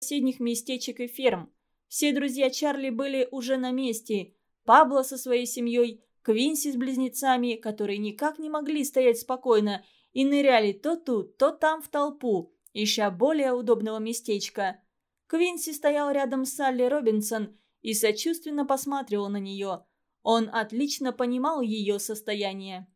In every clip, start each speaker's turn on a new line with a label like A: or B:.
A: соседних местечек и ферм. Все друзья Чарли были уже на месте. Пабло со своей семьей, Квинси с близнецами, которые никак не могли стоять спокойно и ныряли то тут, то там в толпу, ища более удобного местечка. Квинси стоял рядом с Салли Робинсон и сочувственно посматривал на нее. Он отлично понимал ее состояние.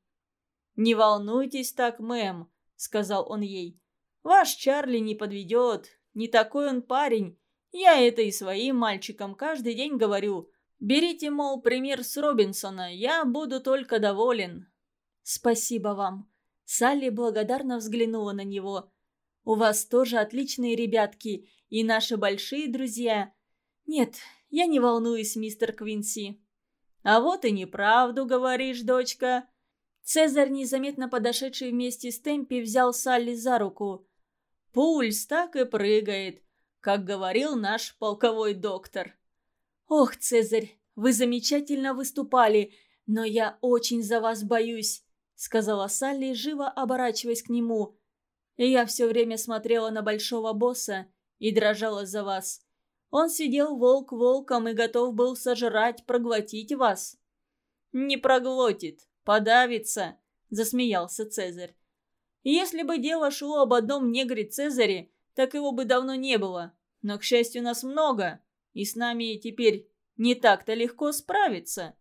A: «Не волнуйтесь так, мэм», — сказал он ей. «Ваш Чарли не подведет. Не такой он парень. Я это и своим мальчикам каждый день говорю. Берите, мол, пример с Робинсона. Я буду только доволен». «Спасибо вам». Салли благодарно взглянула на него. «У вас тоже отличные ребятки и наши большие друзья. Нет, я не волнуюсь, мистер Квинси». «А вот и неправду говоришь, дочка», Цезарь, незаметно подошедший вместе с Темпи, взял Салли за руку. «Пульс так и прыгает, как говорил наш полковой доктор». «Ох, Цезарь, вы замечательно выступали, но я очень за вас боюсь», — сказала Салли, живо оборачиваясь к нему. Я все время смотрела на большого босса и дрожала за вас. Он сидел волк волком и готов был сожрать, проглотить вас. «Не проглотит», «Подавится», — засмеялся Цезарь. «Если бы дело шло об одном негре Цезаре, так его бы давно не было. Но, к счастью, нас много, и с нами теперь не так-то легко справиться».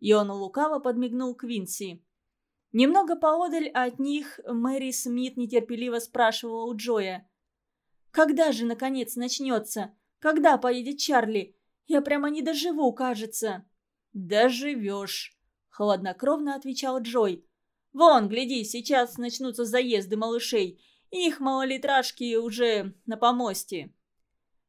A: И он лукаво подмигнул Квинси. Немного поодаль от них Мэри Смит нетерпеливо спрашивала у Джоя. «Когда же, наконец, начнется? Когда поедет Чарли? Я прямо не доживу, кажется». «Доживешь», Хладнокровно отвечал Джой. «Вон, гляди, сейчас начнутся заезды малышей. Их малолитражки уже на помосте».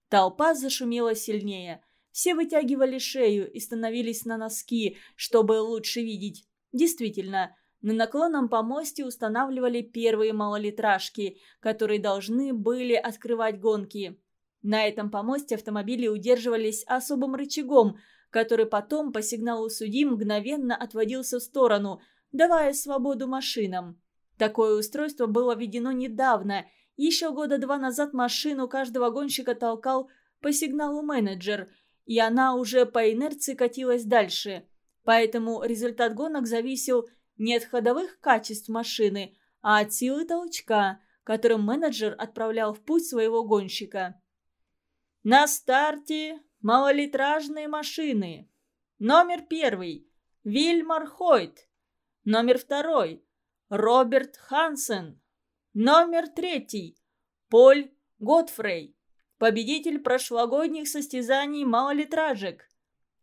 A: Толпа зашумела сильнее. Все вытягивали шею и становились на носки, чтобы лучше видеть. Действительно, на наклонном помосте устанавливали первые малолитражки, которые должны были открывать гонки. На этом помосте автомобили удерживались особым рычагом – который потом по сигналу судьи мгновенно отводился в сторону, давая свободу машинам. Такое устройство было введено недавно. Еще года два назад машину каждого гонщика толкал по сигналу менеджер, и она уже по инерции катилась дальше. Поэтому результат гонок зависел не от ходовых качеств машины, а от силы толчка, которым менеджер отправлял в путь своего гонщика. «На старте малолитражные машины. Номер первый – Вильмар Хойт. Номер второй – Роберт Хансен. Номер третий – Поль Готфрей. Победитель прошлогодних состязаний малолитражек.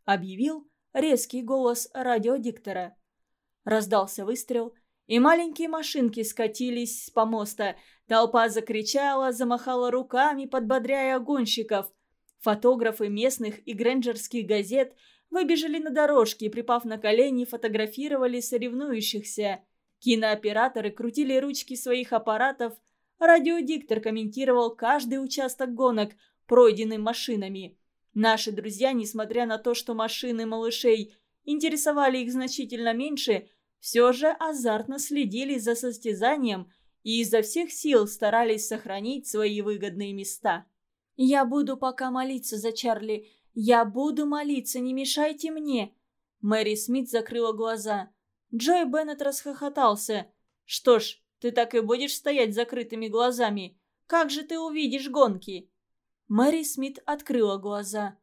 A: Объявил резкий голос радиодиктора. Раздался выстрел, и маленькие машинки скатились с помоста. Толпа закричала, замахала руками, подбодряя гонщиков – Фотографы местных и грэнджерских газет выбежали на дорожки и, припав на колени, фотографировали соревнующихся. Кинооператоры крутили ручки своих аппаратов, радиодиктор комментировал каждый участок гонок, пройденный машинами. Наши друзья, несмотря на то, что машины малышей интересовали их значительно меньше, все же азартно следили за состязанием и изо всех сил старались сохранить свои выгодные места. «Я буду пока молиться за Чарли. Я буду молиться, не мешайте мне!» Мэри Смит закрыла глаза. Джой Беннет расхохотался. «Что ж, ты так и будешь стоять с закрытыми глазами. Как же ты увидишь гонки?» Мэри Смит открыла глаза.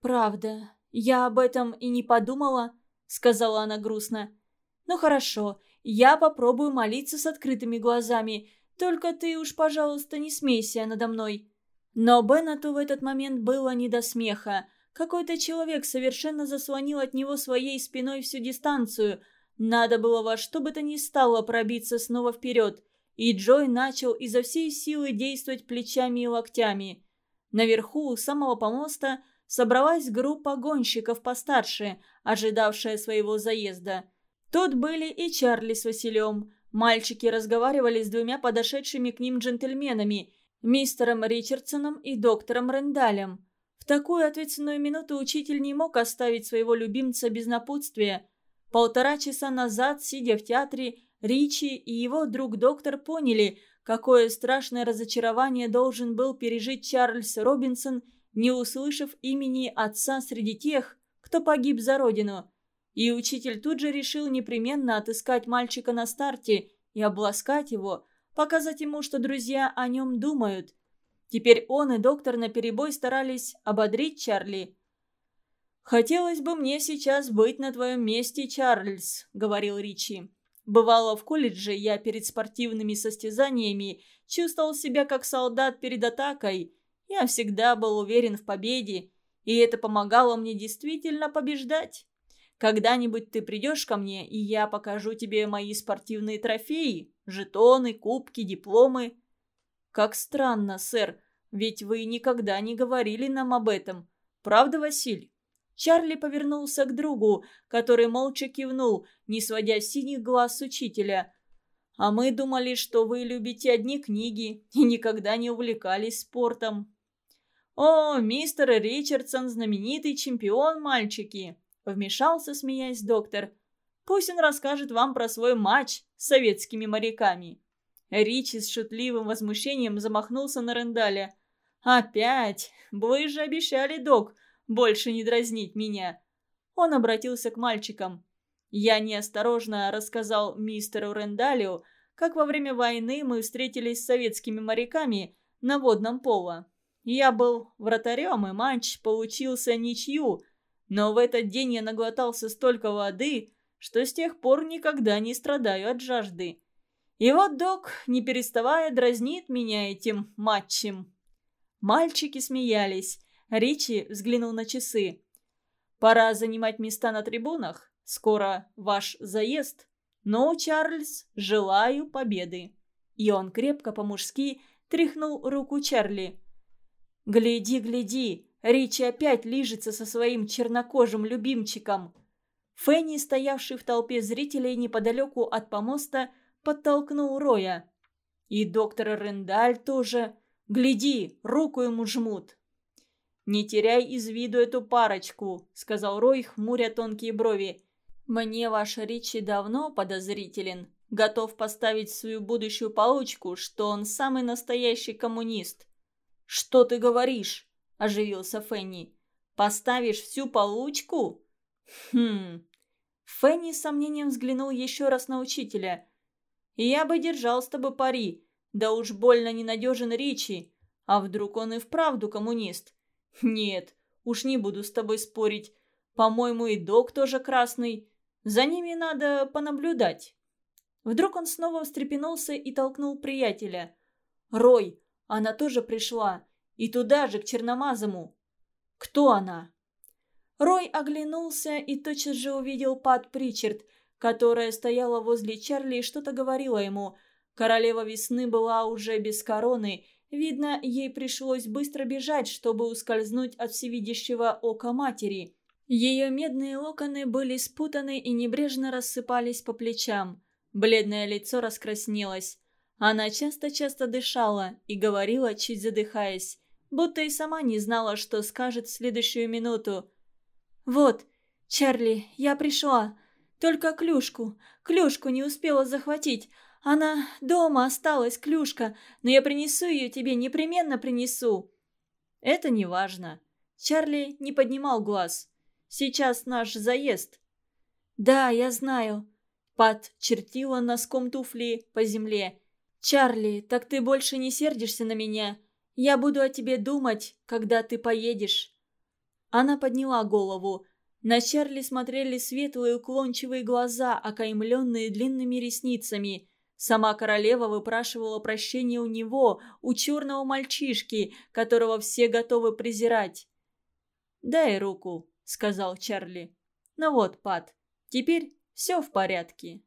A: «Правда, я об этом и не подумала», — сказала она грустно. «Ну хорошо, я попробую молиться с открытыми глазами. Только ты уж, пожалуйста, не смейся надо мной». Но Беннету в этот момент было не до смеха. Какой-то человек совершенно заслонил от него своей спиной всю дистанцию. Надо было во что бы то ни стало пробиться снова вперед. И Джой начал изо всей силы действовать плечами и локтями. Наверху, у самого помоста, собралась группа гонщиков постарше, ожидавшая своего заезда. Тут были и Чарли с Василем. Мальчики разговаривали с двумя подошедшими к ним джентльменами – мистером Ричардсоном и доктором Рендалем. В такую ответственную минуту учитель не мог оставить своего любимца без напутствия. Полтора часа назад, сидя в театре, Ричи и его друг-доктор поняли, какое страшное разочарование должен был пережить Чарльз Робинсон, не услышав имени отца среди тех, кто погиб за родину. И учитель тут же решил непременно отыскать мальчика на старте и обласкать его, показать ему, что друзья о нем думают. Теперь он и доктор наперебой старались ободрить Чарли. «Хотелось бы мне сейчас быть на твоем месте, Чарльз», — говорил Ричи. Бывало, в колледже я перед спортивными состязаниями чувствовал себя как солдат перед атакой. Я всегда был уверен в победе, и это помогало мне действительно побеждать. Когда-нибудь ты придешь ко мне, и я покажу тебе мои спортивные трофеи, жетоны, кубки, дипломы. Как странно, сэр, ведь вы никогда не говорили нам об этом. Правда, Василь? Чарли повернулся к другу, который молча кивнул, не сводя синих глаз учителя. «А мы думали, что вы любите одни книги и никогда не увлекались спортом». «О, мистер Ричардсон, знаменитый чемпион, мальчики!» Вмешался, смеясь, доктор. «Пусть он расскажет вам про свой матч с советскими моряками». Ричи с шутливым возмущением замахнулся на Рендаля. «Опять? Вы же обещали, док, больше не дразнить меня. Он обратился к мальчикам. Я неосторожно рассказал мистеру Рендалио, как во время войны мы встретились с советскими моряками на водном поло. Я был вратарем, и матч получился ничью, но в этот день я наглотался столько воды, что с тех пор никогда не страдаю от жажды. И вот док, не переставая, дразнит меня этим матчем. Мальчики смеялись, Ричи взглянул на часы. «Пора занимать места на трибунах. Скоро ваш заезд. Но, Чарльз, желаю победы». И он крепко по-мужски тряхнул руку Чарли. «Гляди, гляди, Ричи опять лижется со своим чернокожим любимчиком». Фенни, стоявший в толпе зрителей неподалеку от помоста, подтолкнул Роя. И доктор Рендаль тоже. «Гляди, руку ему жмут». «Не теряй из виду эту парочку», — сказал Рой, хмуря тонкие брови. «Мне ваш Ричи давно подозрителен. Готов поставить свою будущую получку, что он самый настоящий коммунист». «Что ты говоришь?» – оживился Фенни. «Поставишь всю получку?» «Хм...» Фенни с сомнением взглянул еще раз на учителя. «Я бы держал с тобой пари. Да уж больно ненадежен Ричи. А вдруг он и вправду коммунист? «Нет, уж не буду с тобой спорить. По-моему, и док тоже красный. За ними надо понаблюдать». Вдруг он снова встрепенулся и толкнул приятеля. «Рой, она тоже пришла. И туда же, к Черномазому». «Кто она?» Рой оглянулся и тотчас же увидел Пат Причард, которая стояла возле Чарли и что-то говорила ему. Королева весны была уже без короны Видно, ей пришлось быстро бежать, чтобы ускользнуть от всевидящего ока матери. Ее медные локоны были спутаны и небрежно рассыпались по плечам. Бледное лицо раскраснелось. Она часто-часто дышала и говорила, чуть задыхаясь, будто и сама не знала, что скажет в следующую минуту. «Вот, Чарли, я пришла. Только клюшку, клюшку не успела захватить. Она дома осталась, клюшка, но я принесу ее тебе, непременно принесу». «Это не важно». Чарли не поднимал глаз. «Сейчас наш заезд». «Да, я знаю». Пат чертила носком туфли по земле. «Чарли, так ты больше не сердишься на меня? Я буду о тебе думать, когда ты поедешь». Она подняла голову. На Чарли смотрели светлые уклончивые глаза, окаймленные длинными ресницами. Сама королева выпрашивала прощения у него, у черного мальчишки, которого все готовы презирать. «Дай руку», — сказал Чарли. «Ну вот, Пат, теперь все в порядке».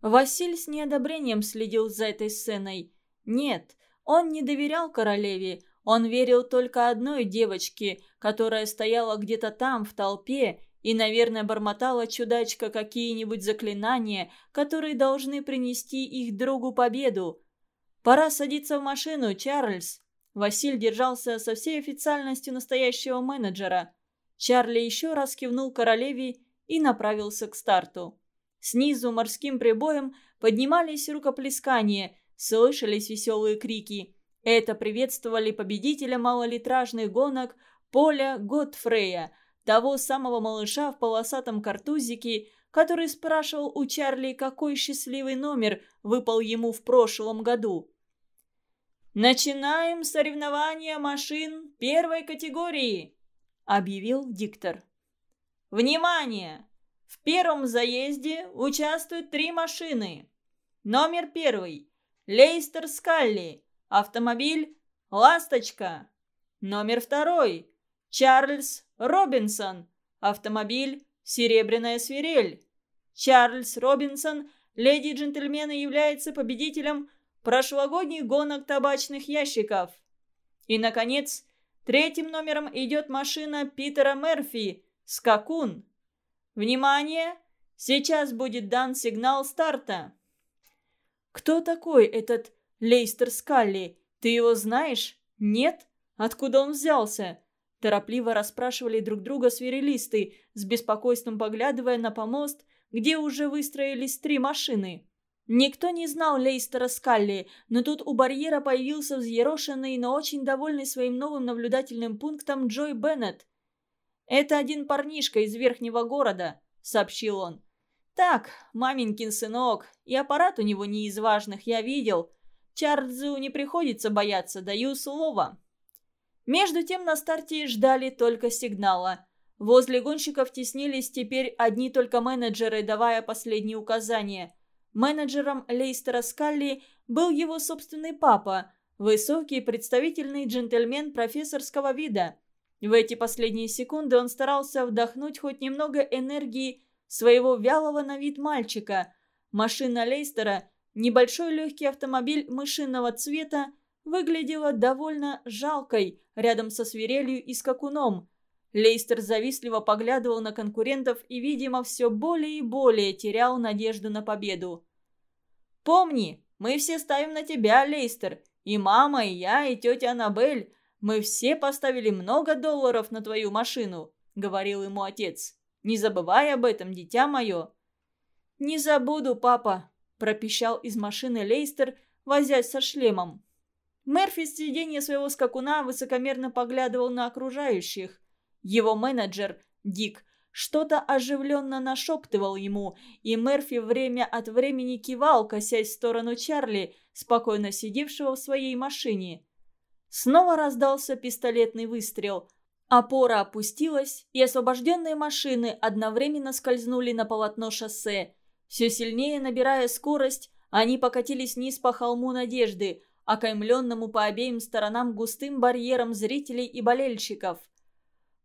A: Василь с неодобрением следил за этой сценой. Нет, он не доверял королеве, он верил только одной девочке, которая стояла где-то там, в толпе, и, наверное, бормотала чудачка какие-нибудь заклинания, которые должны принести их другу победу. «Пора садиться в машину, Чарльз!» Василь держался со всей официальностью настоящего менеджера. Чарли еще раз кивнул королеве и направился к старту. Снизу морским прибоем поднимались рукоплескания, слышались веселые крики. Это приветствовали победителя малолитражных гонок Поля Готфрея, того самого малыша в полосатом картузике, который спрашивал у Чарли, какой счастливый номер выпал ему в прошлом году. «Начинаем соревнования машин первой категории», — объявил диктор. «Внимание! В первом заезде участвуют три машины. Номер первый – Лейстер Скалли, автомобиль «Ласточка». Номер второй – Чарльз Робинсон, автомобиль «Серебряная свирель». Чарльз Робинсон, леди и джентльмены, является победителем прошлогодних гонок табачных ящиков. И, наконец, третьим номером идет машина Питера Мерфи «Скакун». Внимание! Сейчас будет дан сигнал старта. Кто такой этот Лейстер Скалли? Ты его знаешь? Нет? Откуда он взялся? Торопливо расспрашивали друг друга свирелисты, с беспокойством поглядывая на помост, где уже выстроились три машины. Никто не знал Лейстера Скалли, но тут у барьера появился взъерошенный, но очень довольный своим новым наблюдательным пунктом Джой Беннет. «Это один парнишка из верхнего города», — сообщил он. «Так, маменькин сынок, и аппарат у него не из важных, я видел. Чарльзу не приходится бояться, даю слово». Между тем на старте ждали только сигнала. Возле гонщиков теснились теперь одни только менеджеры, давая последние указания. Менеджером Лейстера Скалли был его собственный папа, высокий представительный джентльмен профессорского вида – в эти последние секунды он старался вдохнуть хоть немного энергии своего вялого на вид мальчика. Машина Лейстера, небольшой легкий автомобиль мышиного цвета, выглядела довольно жалкой рядом со свирелью и скакуном. Лейстер завистливо поглядывал на конкурентов и, видимо, все более и более терял надежду на победу. «Помни, мы все ставим на тебя, Лейстер, и мама, и я, и тетя Аннабель. «Мы все поставили много долларов на твою машину», — говорил ему отец. «Не забывай об этом, дитя мое». «Не забуду, папа», — пропищал из машины Лейстер, возясь со шлемом. Мерфи с сиденья своего скакуна высокомерно поглядывал на окружающих. Его менеджер, Дик, что-то оживленно нашептывал ему, и Мерфи время от времени кивал, косясь в сторону Чарли, спокойно сидевшего в своей машине. Снова раздался пистолетный выстрел. Опора опустилась, и освобожденные машины одновременно скользнули на полотно шоссе. Все сильнее набирая скорость, они покатились вниз по холму Надежды, окаймленному по обеим сторонам густым барьером зрителей и болельщиков.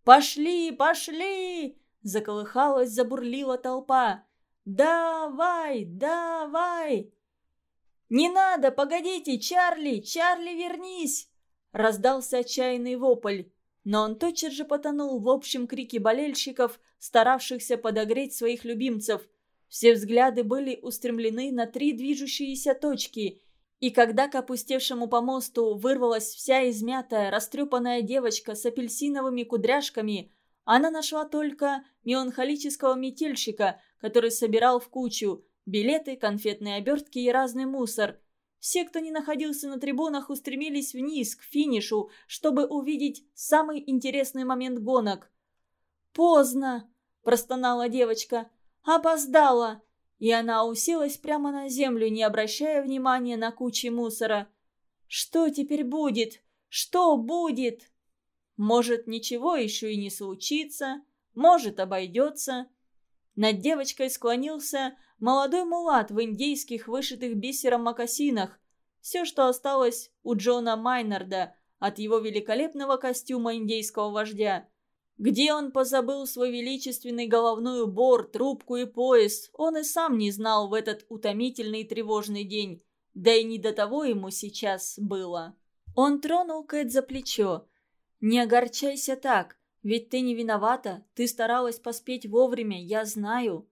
A: «Пошли, пошли!» – заколыхалась, забурлила толпа. «Давай, давай!» «Не надо, погодите, Чарли, Чарли, вернись!» Раздался отчаянный вопль, но он тотчас же потонул в общем крике болельщиков, старавшихся подогреть своих любимцев. Все взгляды были устремлены на три движущиеся точки, и когда к опустевшему помосту вырвалась вся измятая, растрепанная девочка с апельсиновыми кудряшками, она нашла только меланхолического метельщика, который собирал в кучу билеты, конфетные обертки и разный мусор – все, кто не находился на трибунах, устремились вниз, к финишу, чтобы увидеть самый интересный момент гонок. «Поздно!» – простонала девочка. «Опоздала!» И она уселась прямо на землю, не обращая внимания на кучи мусора. «Что теперь будет? Что будет?» «Может, ничего еще и не случится, может, обойдется». Над девочкой склонился Молодой мулат в индейских вышитых бисером мокасинах. Все, что осталось у Джона Майнарда от его великолепного костюма индейского вождя. Где он позабыл свой величественный головной убор, трубку и пояс, он и сам не знал в этот утомительный и тревожный день. Да и не до того ему сейчас было. Он тронул Кэт за плечо. «Не огорчайся так, ведь ты не виновата, ты старалась поспеть вовремя, я знаю».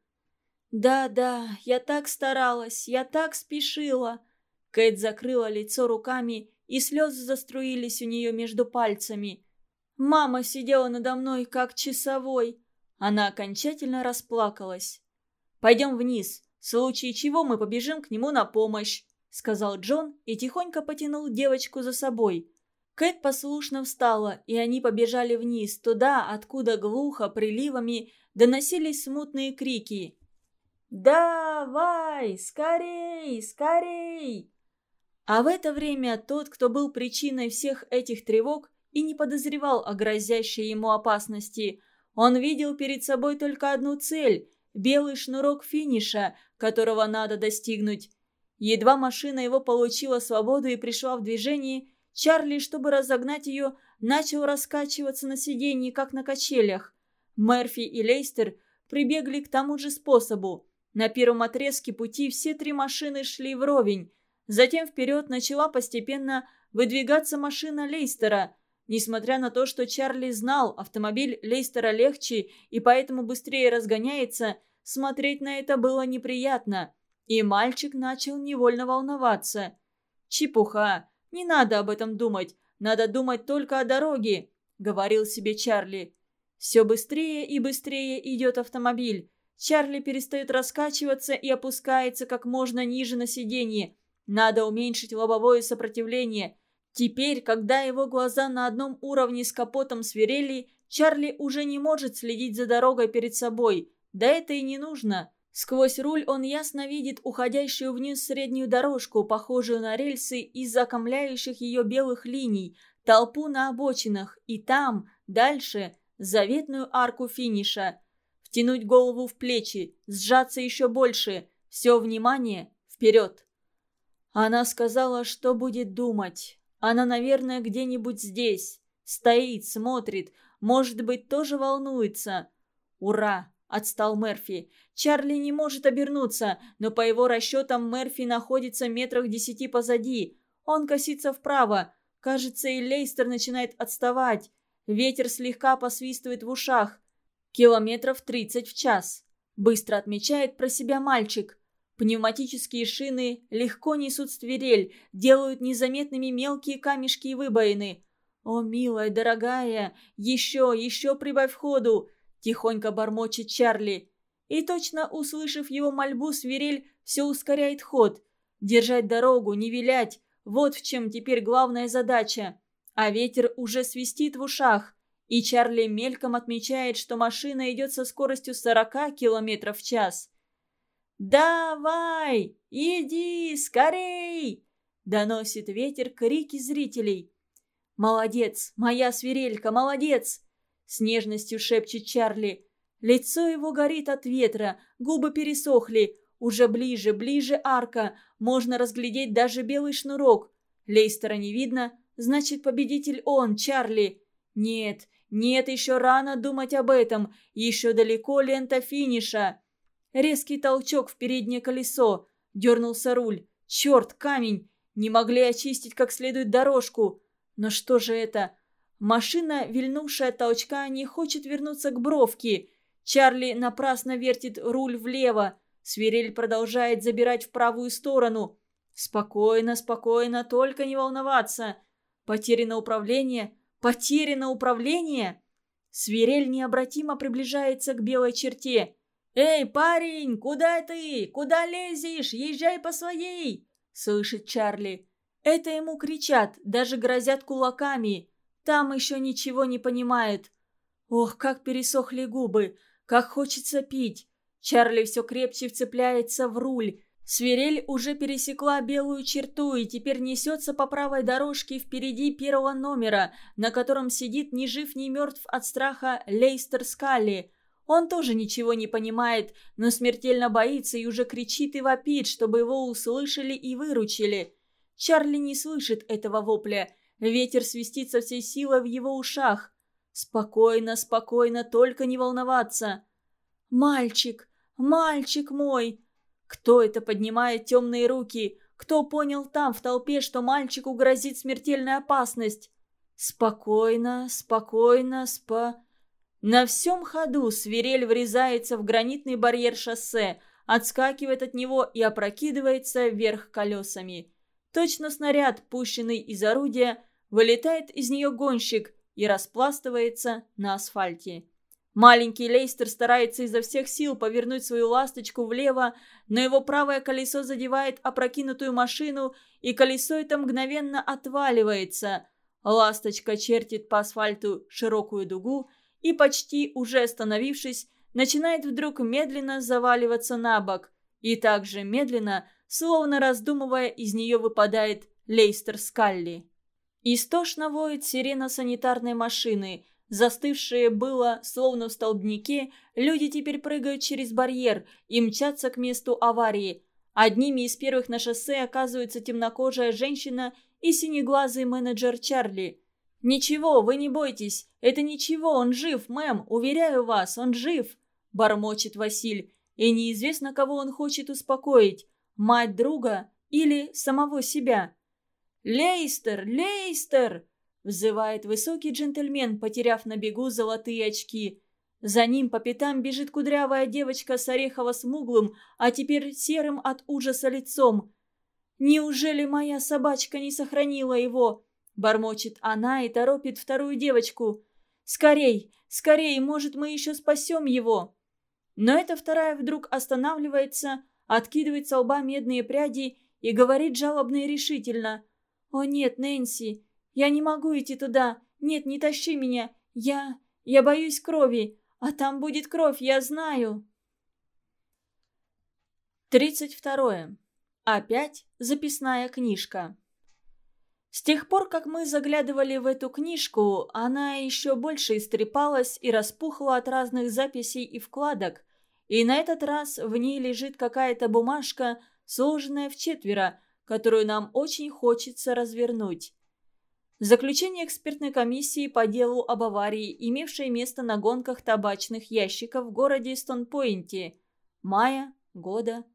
A: «Да-да, я так старалась, я так спешила!» Кэт закрыла лицо руками, и слезы заструились у нее между пальцами. Мама сидела надо мной, как часовой. Она окончательно расплакалась. «Пойдем вниз, в случае чего мы побежим к нему на помощь», — сказал Джон и тихонько потянул девочку за собой. Кэт послушно встала, и они побежали вниз, туда, откуда глухо, приливами доносились смутные крики. «Давай! Скорей! Скорей!» А в это время тот, кто был причиной всех этих тревог, и не подозревал о грозящей ему опасности. Он видел перед собой только одну цель – белый шнурок финиша, которого надо достигнуть. Едва машина его получила свободу и пришла в движение, Чарли, чтобы разогнать ее, начал раскачиваться на сиденье, как на качелях. Мерфи и Лейстер прибегли к тому же способу. На первом отрезке пути все три машины шли вровень. Затем вперед начала постепенно выдвигаться машина Лейстера. Несмотря на то, что Чарли знал, автомобиль Лейстера легче и поэтому быстрее разгоняется, смотреть на это было неприятно. И мальчик начал невольно волноваться. «Чепуха! Не надо об этом думать! Надо думать только о дороге!» — говорил себе Чарли. Все быстрее и быстрее идет автомобиль. Чарли перестает раскачиваться и опускается как можно ниже на сиденье. Надо уменьшить лобовое сопротивление. Теперь, когда его глаза на одном уровне с капотом свирели, Чарли уже не может следить за дорогой перед собой. Да это и не нужно. Сквозь руль он ясно видит уходящую вниз среднюю дорожку, похожую на рельсы из окомляющих ее белых линий, толпу на обочинах, и там, дальше, заветную арку финиша. Втянуть голову в плечи, сжаться еще больше, все внимание вперед. Она сказала, что будет думать. Она, наверное, где-нибудь здесь. Стоит, смотрит, может быть, тоже волнуется. Ура! Отстал Мерфи. Чарли не может обернуться, но по его расчетам Мерфи находится метрах десяти позади. Он косится вправо. Кажется, и Лейстер начинает отставать. Ветер слегка посвистывает в ушах. Километров тридцать в час. Быстро отмечает про себя мальчик. Пневматические шины легко несут свирель, делают незаметными мелкие камешки и выбоины. «О, милая, дорогая, еще, еще прибавь ходу!» Тихонько бормочет Чарли. И точно услышав его мольбу, свирель все ускоряет ход. Держать дорогу, не вилять. Вот в чем теперь главная задача. А ветер уже свистит в ушах. И Чарли мельком отмечает, что машина идет со скоростью 40 км в час. «Давай! Иди! Скорей!» Доносит ветер крики зрителей. «Молодец! Моя свирелька! Молодец!» С нежностью шепчет Чарли. Лицо его горит от ветра, губы пересохли. Уже ближе, ближе арка. Можно разглядеть даже белый шнурок. Лейстера не видно, значит, победитель он, Чарли. Нет, нет, еще рано думать об этом. Еще далеко лента финиша. Резкий толчок в переднее колесо. Дернулся руль. Черт, камень. Не могли очистить как следует дорожку. Но что же это? Машина, вильнувшая толчка, не хочет вернуться к бровке. Чарли напрасно вертит руль влево. Свирель продолжает забирать в правую сторону. Спокойно, спокойно, только не волноваться. Потеряно управление, потеряно управление. Свирель необратимо приближается к белой черте. «Эй, парень, куда ты? Куда лезешь? Езжай по своей!» Слышит Чарли. Это ему кричат, даже грозят кулаками. Там еще ничего не понимает. Ох, как пересохли губы, как хочется пить. Чарли все крепче вцепляется в руль. Свирель уже пересекла белую черту и теперь несется по правой дорожке впереди первого номера, на котором сидит ни жив, ни мертв от страха Лейстер Скалли. Он тоже ничего не понимает, но смертельно боится и уже кричит и вопит, чтобы его услышали и выручили. Чарли не слышит этого вопля – Ветер свистит со всей силой в его ушах. Спокойно, спокойно, только не волноваться. «Мальчик! Мальчик мой!» Кто это поднимает темные руки? Кто понял там, в толпе, что мальчику грозит смертельная опасность? Спокойно, спокойно, спа... На всем ходу свирель врезается в гранитный барьер шоссе, отскакивает от него и опрокидывается вверх колесами. Точно снаряд, пущенный из орудия, Вылетает из нее гонщик и распластывается на асфальте. Маленький Лейстер старается изо всех сил повернуть свою ласточку влево, но его правое колесо задевает опрокинутую машину, и колесо это мгновенно отваливается. Ласточка чертит по асфальту широкую дугу и, почти уже остановившись, начинает вдруг медленно заваливаться на бок. И также медленно, словно раздумывая, из нее выпадает Лейстер Скалли. Истошно воет сирена санитарной машины – Застывшие было, словно в столбнике, люди теперь прыгают через барьер и мчатся к месту аварии. Одними из первых на шоссе оказывается темнокожая женщина и синеглазый менеджер Чарли. «Ничего, вы не бойтесь. Это ничего, он жив, мэм, уверяю вас, он жив», – бормочет Василь. И неизвестно, кого он хочет успокоить – мать друга или самого себя. «Лейстер! Лейстер!» Взывает высокий джентльмен, потеряв на бегу золотые очки. За ним по пятам бежит кудрявая девочка с орехово-смуглым, а теперь серым от ужаса лицом. «Неужели моя собачка не сохранила его?» Бормочет она и торопит вторую девочку. «Скорей, скорей, может, мы еще спасем его!» Но эта вторая вдруг останавливается, откидывает со лба медные пряди и говорит жалобно и решительно. «О нет, Нэнси, я не могу идти туда. Нет, не тащи меня. Я... я боюсь крови. А там будет кровь, я знаю. Тридцать второе. Опять записная книжка. С тех пор, как мы заглядывали в эту книжку, она еще больше истрепалась и распухла от разных записей и вкладок. И на этот раз в ней лежит какая-то бумажка, сложенная в четверо, которую нам очень хочется развернуть. Заключение экспертной комиссии по делу об аварии, имевшей место на гонках табачных ящиков в городе Стонпойнте. Мая года.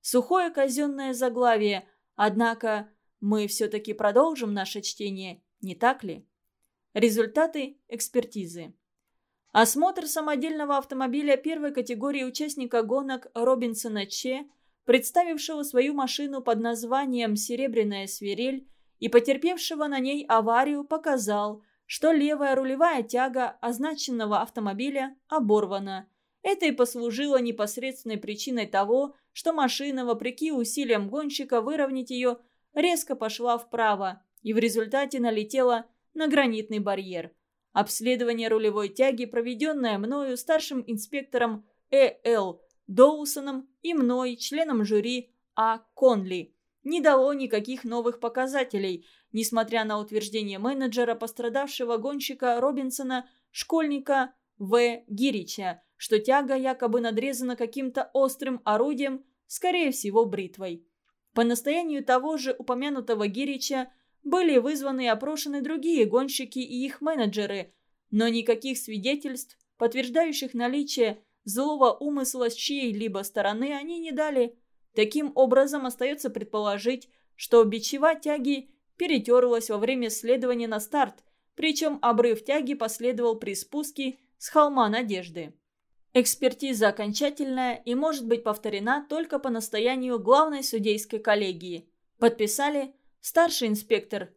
A: Сухое казенное заглавие, однако мы все-таки продолжим наше чтение, не так ли? Результаты экспертизы. Осмотр самодельного автомобиля первой категории участника гонок Робинсона Че, представившего свою машину под названием «Серебряная свирель», и потерпевшего на ней аварию показал, что левая рулевая тяга означенного автомобиля оборвана. Это и послужило непосредственной причиной того, что машина, вопреки усилиям гонщика выровнять ее, резко пошла вправо и в результате налетела на гранитный барьер. Обследование рулевой тяги, проведенное мною старшим инспектором Э.Л. Доусоном и мной, членом жюри А. Конли – не дало никаких новых показателей, несмотря на утверждение менеджера пострадавшего гонщика Робинсона, школьника В. Гирича, что тяга якобы надрезана каким-то острым орудием, скорее всего бритвой. По настоянию того же упомянутого Гирича были вызваны и опрошены другие гонщики и их менеджеры, но никаких свидетельств, подтверждающих наличие злого умысла с чьей-либо стороны, они не дали. Таким образом, остается предположить, что бичева тяги перетерлась во время следования на старт, причем обрыв тяги последовал при спуске с холма Надежды. Экспертиза окончательная и может быть повторена только по настоянию главной судейской коллегии. Подписали старший инспектор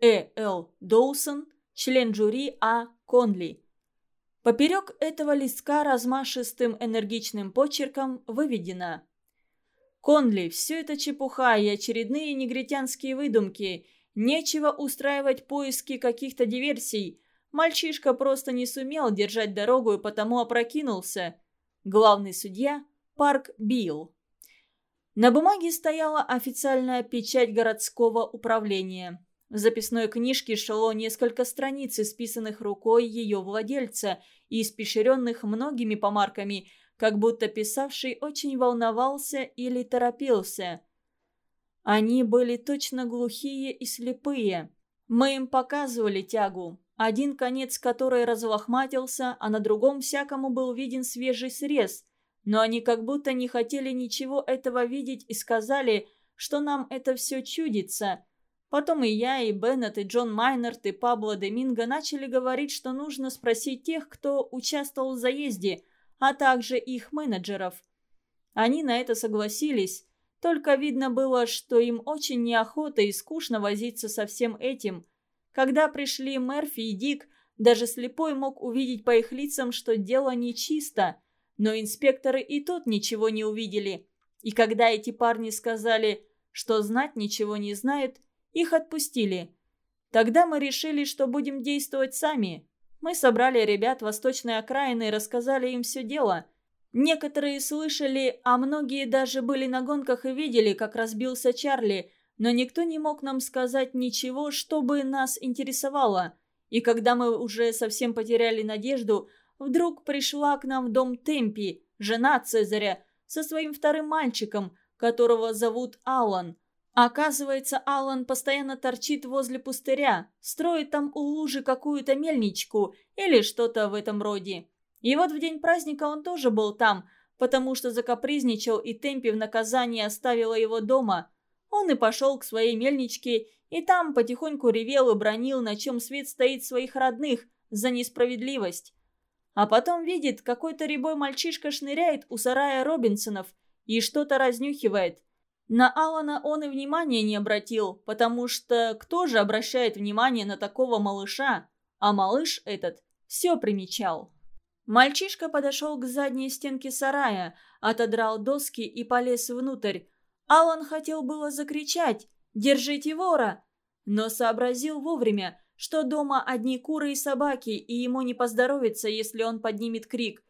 A: Э. Л. Доусон, член жюри А. Конли. Поперек этого листка размашистым энергичным почерком выведено Конли, все это чепуха и очередные негритянские выдумки. Нечего устраивать поиски каких-то диверсий. Мальчишка просто не сумел держать дорогу и потому опрокинулся. Главный судья – Парк Билл. На бумаге стояла официальная печать городского управления. В записной книжке шло несколько страниц, исписанных рукой ее владельца и испещренных многими помарками – как будто писавший очень волновался или торопился. Они были точно глухие и слепые. Мы им показывали тягу, один конец которой разлохматился, а на другом всякому был виден свежий срез. Но они как будто не хотели ничего этого видеть и сказали, что нам это все чудится. Потом и я, и Беннет, и Джон Майнерт, и Пабло Доминго начали говорить, что нужно спросить тех, кто участвовал в заезде – а также их менеджеров. Они на это согласились, только видно было, что им очень неохота и скучно возиться со всем этим. Когда пришли Мерфи и Дик, Даже слепой мог увидеть по их лицам, что дело нечисто. Но инспекторы и тут ничего не увидели. И когда эти парни сказали, что знать ничего не знают, их отпустили. Тогда мы решили, что будем действовать сами. Мы собрали ребят восточной окраины и рассказали им все дело. Некоторые слышали, а многие даже были на гонках и видели, как разбился Чарли, но никто не мог нам сказать ничего, что бы нас интересовало. И когда мы уже совсем потеряли надежду, вдруг пришла к нам в дом Темпи, жена Цезаря, со своим вторым мальчиком, которого зовут Аллан. Оказывается, Аллан постоянно торчит возле пустыря, строит там у лужи какую-то мельничку или что-то в этом роде. И вот в день праздника он тоже был там, потому что закапризничал и Темпи в наказание оставила его дома. Он и пошел к своей мельничке, и там потихоньку ревел и бронил, на чем свет стоит своих родных, за несправедливость. А потом видит, какой-то рябой мальчишка шныряет у сарая Робинсонов и что-то разнюхивает. На Алана он и внимания не обратил, потому что кто же обращает внимание на такого малыша? А малыш этот все примечал. Мальчишка подошел к задней стенке сарая, отодрал доски и полез внутрь. Алан хотел было закричать «Держите вора!», но сообразил вовремя, что дома одни куры и собаки, и ему не поздоровится, если он поднимет крик.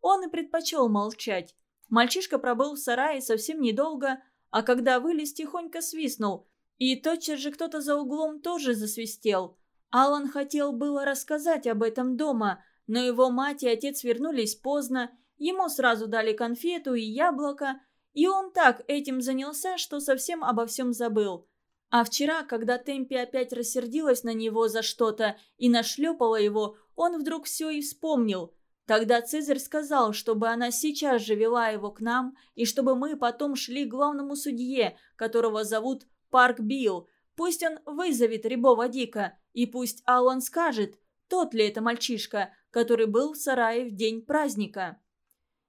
A: Он и предпочел молчать. Мальчишка пробыл в сарае совсем недолго, а когда вылез, тихонько свистнул. И тотчас же кто-то за углом тоже засвистел. Алан хотел было рассказать об этом дома, но его мать и отец вернулись поздно, ему сразу дали конфету и яблоко, и он так этим занялся, что совсем обо всем забыл. А вчера, когда Темпи опять рассердилась на него за что-то и нашлепала его, он вдруг все и вспомнил. Тогда Цезарь сказал, чтобы она сейчас же вела его к нам, и чтобы мы потом шли к главному судье, которого зовут Парк Билл. Пусть он вызовет Рябого Дика, и пусть Аллан скажет, тот ли это мальчишка, который был в сарае в день праздника.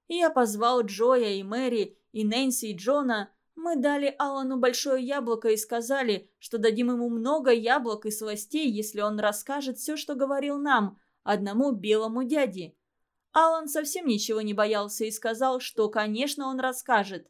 A: Я позвал Джоя и Мэри, и Нэнси, и Джона, мы дали Алану большое яблоко и сказали, что дадим ему много яблок и сластей, если он расскажет все, что говорил нам, одному белому дяде. Алан совсем ничего не боялся и сказал, что, конечно, он расскажет.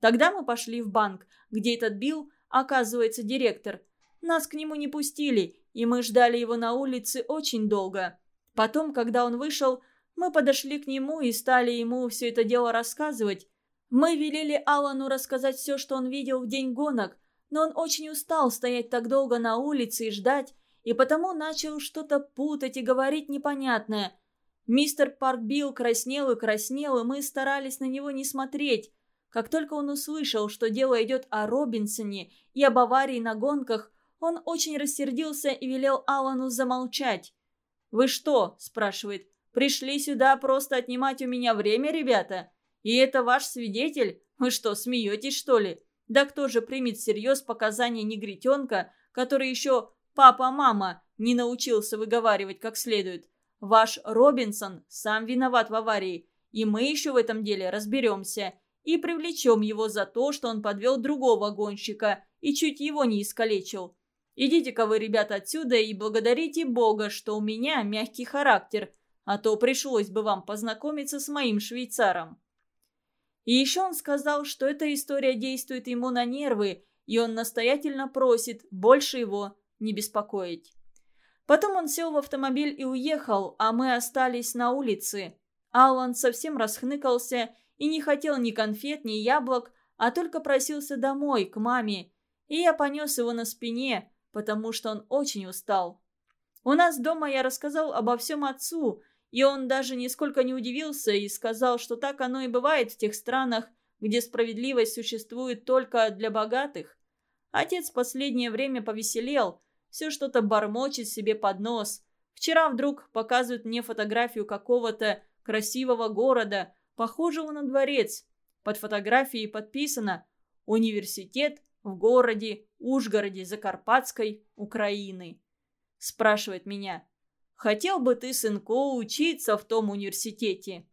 A: Тогда мы пошли в банк, где этот Билл, оказывается, директор. Нас к нему не пустили, и мы ждали его на улице очень долго. Потом, когда он вышел, мы подошли к нему и стали ему все это дело рассказывать, мы велели Алану рассказать все, что он видел в день гонок, но он очень устал стоять так долго на улице и ждать, и потому начал что-то путать и говорить непонятное. Мистер Паркбилл краснел и краснел, и мы старались на него не смотреть. Как только он услышал, что дело идет о Робинсоне и об аварии на гонках, он очень рассердился и велел Алану замолчать. «Вы что?» – спрашивает. «Пришли сюда просто отнимать у меня время, ребята?» И это ваш свидетель? Вы что, смеетесь, что ли? Да кто же примет всерьез показания негритенка, который еще папа-мама не научился выговаривать как следует? Ваш Робинсон сам виноват в аварии, и мы еще в этом деле разберемся и привлечем его за то, что он подвел другого гонщика и чуть его не искалечил. Идите-ка вы, ребята, отсюда и благодарите Бога, что у меня мягкий характер, а то пришлось бы вам познакомиться с моим швейцаром. И еще он сказал, что эта история действует ему на нервы, и он настоятельно просит больше его не беспокоить. Потом он сел в автомобиль и уехал, а мы остались на улице. Аллан совсем расхныкался и не хотел ни конфет, ни яблок, а только просился домой, к маме. И я понес его на спине, потому что он очень устал. У нас дома я рассказал обо всем отцу – и он даже нисколько не удивился и сказал, что так оно и бывает в тех странах, где справедливость существует только для богатых. Отец последнее время повеселел, все что-то бормочет себе под нос. Вчера вдруг показывают мне фотографию какого-то красивого города, похожего на дворец. Под фотографией подписано «Университет в городе Ужгороде Закарпатской Украины». Спрашивает меня, Хотел бы ты, сынку, учиться в том университете?»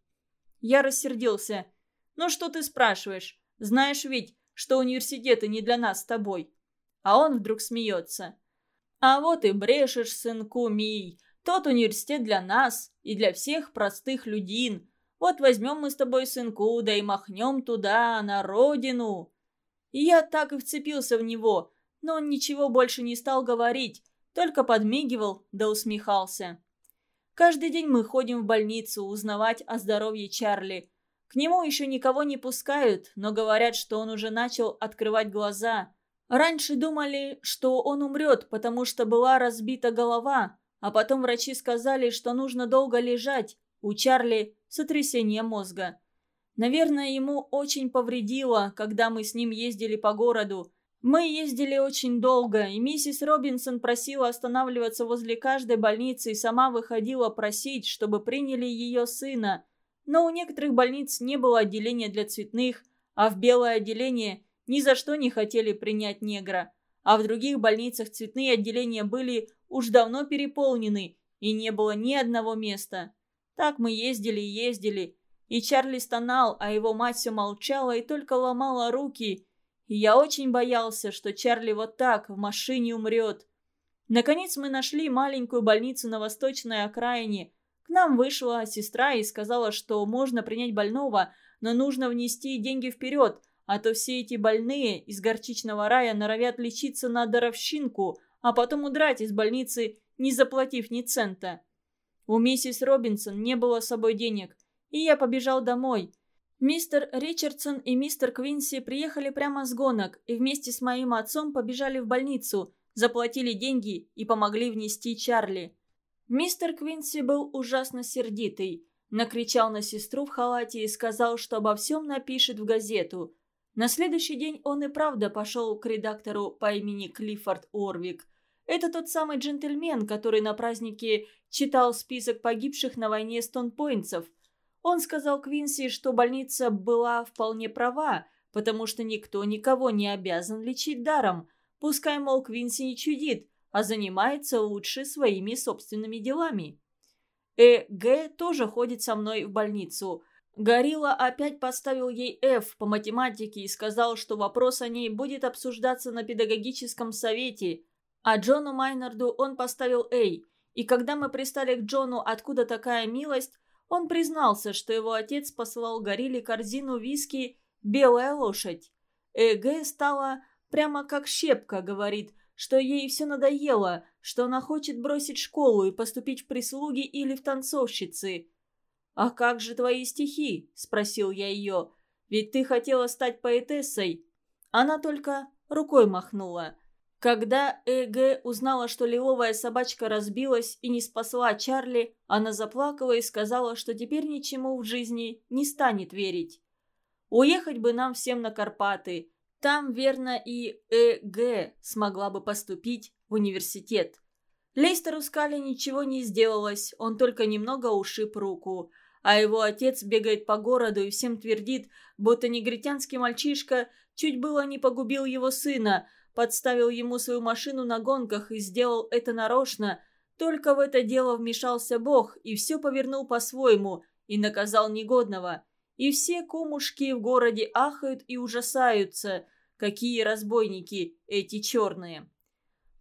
A: Я рассердился. «Ну что ты спрашиваешь? Знаешь ведь, что университеты не для нас с тобой». А он вдруг смеется. «А вот и брешешь, сынку мий. Тот университет для нас и для всех простых людин. Вот возьмем мы с тобой сынку, да и махнем туда, на родину. И я так и вцепился в него, но он ничего больше не стал говорить, только подмигивал да усмехался. Каждый день мы ходим в больницу узнавать о здоровье Чарли. К нему еще никого не пускают, но говорят, что он уже начал открывать глаза. Раньше думали, что он умрет, потому что была разбита голова, а потом врачи сказали, что нужно долго лежать. У Чарли сотрясение мозга. Наверное, ему очень повредило, когда мы с ним ездили по городу. Мы ездили очень долго, и миссис Робинсон просила останавливаться возле каждой больницы и сама выходила просить, чтобы приняли ее сына. Но у некоторых больниц не было отделения для цветных, а в белое отделение ни за что не хотели принять негра. А в других больницах цветные отделения были уж давно переполнены, и не было ни одного места. Так мы ездили и ездили, и Чарли стонал, а его мать все молчала и только ломала руки. Я очень боялся, что Чарли вот так в машине умрет. Наконец мы нашли маленькую больницу на восточной окраине. К нам вышла сестра и сказала, что можно принять больного, но нужно внести деньги вперед, а то все эти больные из горчичного рая норовят лечиться на даровщинку – а потом удрать из больницы, не заплатив ни цента. У миссис Робинсон не было с собой денег, и я побежал домой. Мистер Ричардсон и мистер Квинси приехали прямо с гонок и вместе с моим отцом побежали в больницу, заплатили деньги и помогли внести Чарли. Мистер Квинси был ужасно сердитый. Накричал на сестру в халате и сказал, что обо всем напишет в газету. На следующий день он и правда пошел к редактору по имени Клиффорд Орвик. Это тот самый джентльмен, который на празднике читал список погибших на войне стонпойнцев. Он сказал Квинси, что больница была вполне права, потому что никто никого не обязан лечить даром. Пускай, мол, Квинси не чудит, а занимается лучше своими собственными делами. Э. Г. тоже ходит со мной в больницу. Горилла опять поставил ей F по математике и сказал, что вопрос о ней будет обсуждаться на педагогическом совете – а Джону Майнарду он поставил «Эй». И когда мы пристали к Джону «Откуда такая милость?», он признался, что его отец посылал горилле корзину виски «Белая лошадь». Эгэ стала прямо как щепка, говорит, что ей все надоело, что она хочет бросить школу и поступить в прислуги или в танцовщицы. «А как же твои стихи?» – спросил я ее. «Ведь ты хотела стать поэтессой». Она только рукой махнула. Когда Э.Г. узнала, что лиловая собачка разбилась и не спасла Чарли, она заплакала и сказала, что теперь ничему в жизни не станет верить. Уехать бы нам всем на Карпаты. Там, верно, и Э.Г. смогла бы поступить в университет. Лейстеру Скали ничего не сделалось, он только немного ушиб руку. А его отец бегает по городу и всем твердит, будто негритянский мальчишка чуть было не погубил его сына – подставил ему свою машину на гонках и сделал это нарочно. Только в это дело вмешался Бог и все повернул по-своему и наказал негодного. И все кумушки в городе ахают и ужасаются. Какие разбойники эти черные.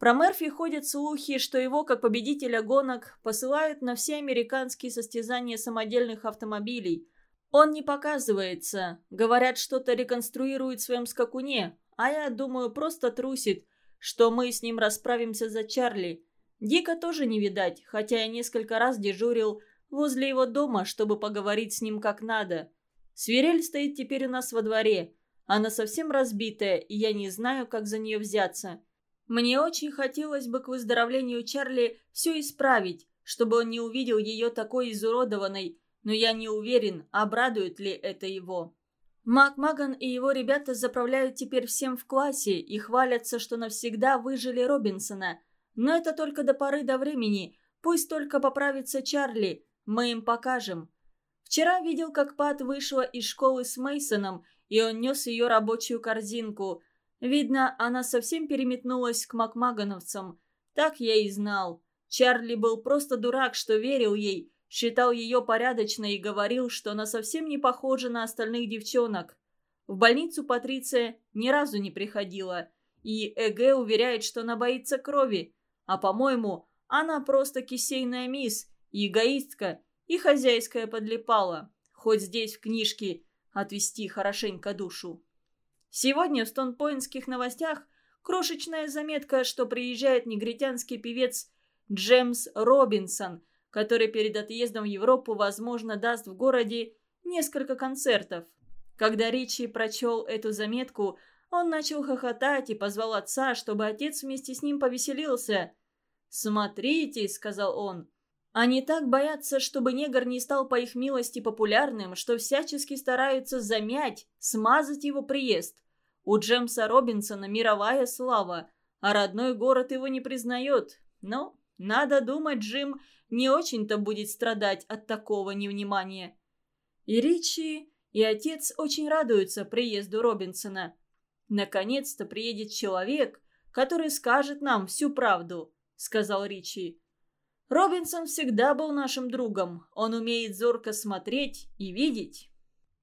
A: Про Мерфи ходят слухи, что его, как победителя гонок, посылают на все американские состязания самодельных автомобилей. Он не показывается. Говорят, что-то реконструирует в своем скакуне, а я думаю, просто трусит, что мы с ним расправимся за Чарли. Дика тоже не видать, хотя я несколько раз дежурил возле его дома, чтобы поговорить с ним как надо. Свирель стоит теперь у нас во дворе. Она совсем разбитая, и я не знаю, как за нее взяться. Мне очень хотелось бы к выздоровлению Чарли все исправить, чтобы он не увидел ее такой изуродованной, но я не уверен, обрадует ли это его. Мак Маган и его ребята заправляют теперь всем в классе и хвалятся, что навсегда выжили Робинсона. Но это только до поры до времени. Пусть только поправится Чарли. Мы им покажем. Вчера видел, как Пат вышла из школы с Мейсоном, и он нес ее рабочую корзинку. Видно, она совсем переметнулась к Макмагановцам. Так я и знал. Чарли был просто дурак, что верил ей, Считал ее порядочной и говорил, что она совсем не похожа на остальных девчонок. В больницу Патриция ни разу не приходила, и Эге уверяет, что она боится крови. А, по-моему, Она просто кисейная мисс, эгоистка и хозяйская подлипала. Хоть здесь в книжке отвести хорошенько душу. Сегодня в стонпоинских новостях крошечная заметка, что приезжает негритянский певец Джеймс Робинсон, который перед отъездом в Европу, возможно, даст в городе несколько концертов. Когда Ричи прочел эту заметку, он начал хохотать и позвал отца, чтобы отец вместе с ним повеселился. «Смотрите», — сказал он, — «они так боятся, чтобы негр не стал по их милости популярным, что всячески стараются замять, смазать его приезд. У Джемса Робинсона мировая слава, а родной город его не признает. Но, надо думать, Джим не очень-то будет страдать от такого невнимания». И Ричи, и отец очень радуются приезду Робинсона. «Наконец-то приедет человек, который скажет нам всю правду», — сказал Ричи. «Робинсон всегда был нашим другом. Он умеет зорко смотреть и видеть».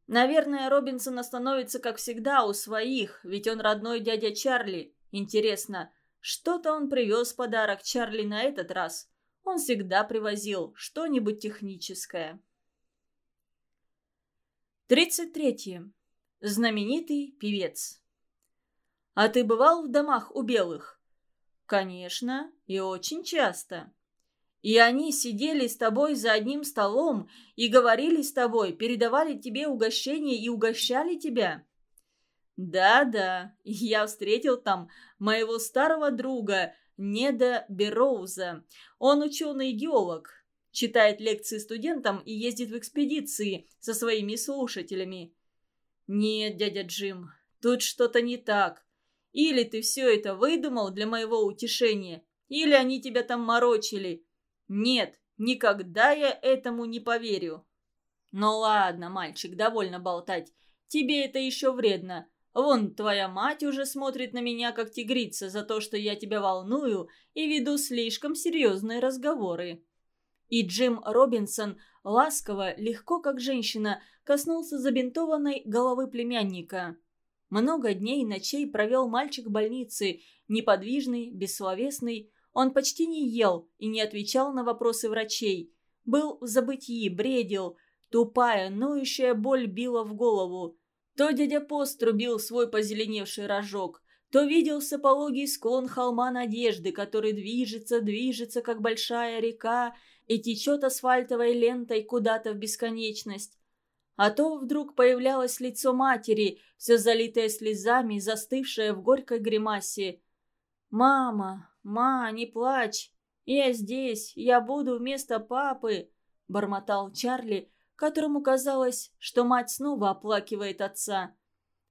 A: Наверное, Робинсон остановится, как всегда, у своих, ведь он родной дядя Чарли. Интересно, что-то он привез подарок Чарли на этот раз. Он всегда привозил что-нибудь техническое. 33. Знаменитый певец. А ты бывал в домах у белых? Конечно, и очень часто. И они сидели с тобой за одним столом и говорили с тобой, передавали тебе угощения и угощали тебя. Да-да, я встретил там моего старого друга Неда Бероуза. Он ученый-геолог, читает лекции студентам и ездит в экспедиции со своими слушателями. Нет, дядя Джим, тут что-то не так. Или ты все это выдумал для моего утешения, или они тебя там морочили. Нет, никогда я этому не поверю. Ну ладно, мальчик, довольно болтать. Тебе это еще вредно. Вон, твоя мать уже смотрит на меня, как тигрица, за то, что я тебя волную и веду слишком серьезные разговоры. И Джим Робинсон ласково, легко как женщина, коснулся забинтованной головы племянника. Много дней и ночей провел мальчик в больнице, неподвижный, бессловесный. Он почти не ел и не отвечал на вопросы врачей. Был в забытии, бредил. Тупая, ноющая боль била в голову. То дядя Пост трубил свой позеленевший рожок, то виделся пологий склон холма надежды, который движется, движется, как большая река, и течет асфальтовой лентой куда-то в бесконечность. А то вдруг появлялось лицо матери, все залитое слезами, застывшее в горькой гримасе. «Мама, ма, не плачь! Я здесь, я буду вместо папы!» – бормотал Чарли, которому казалось, что мать снова оплакивает отца.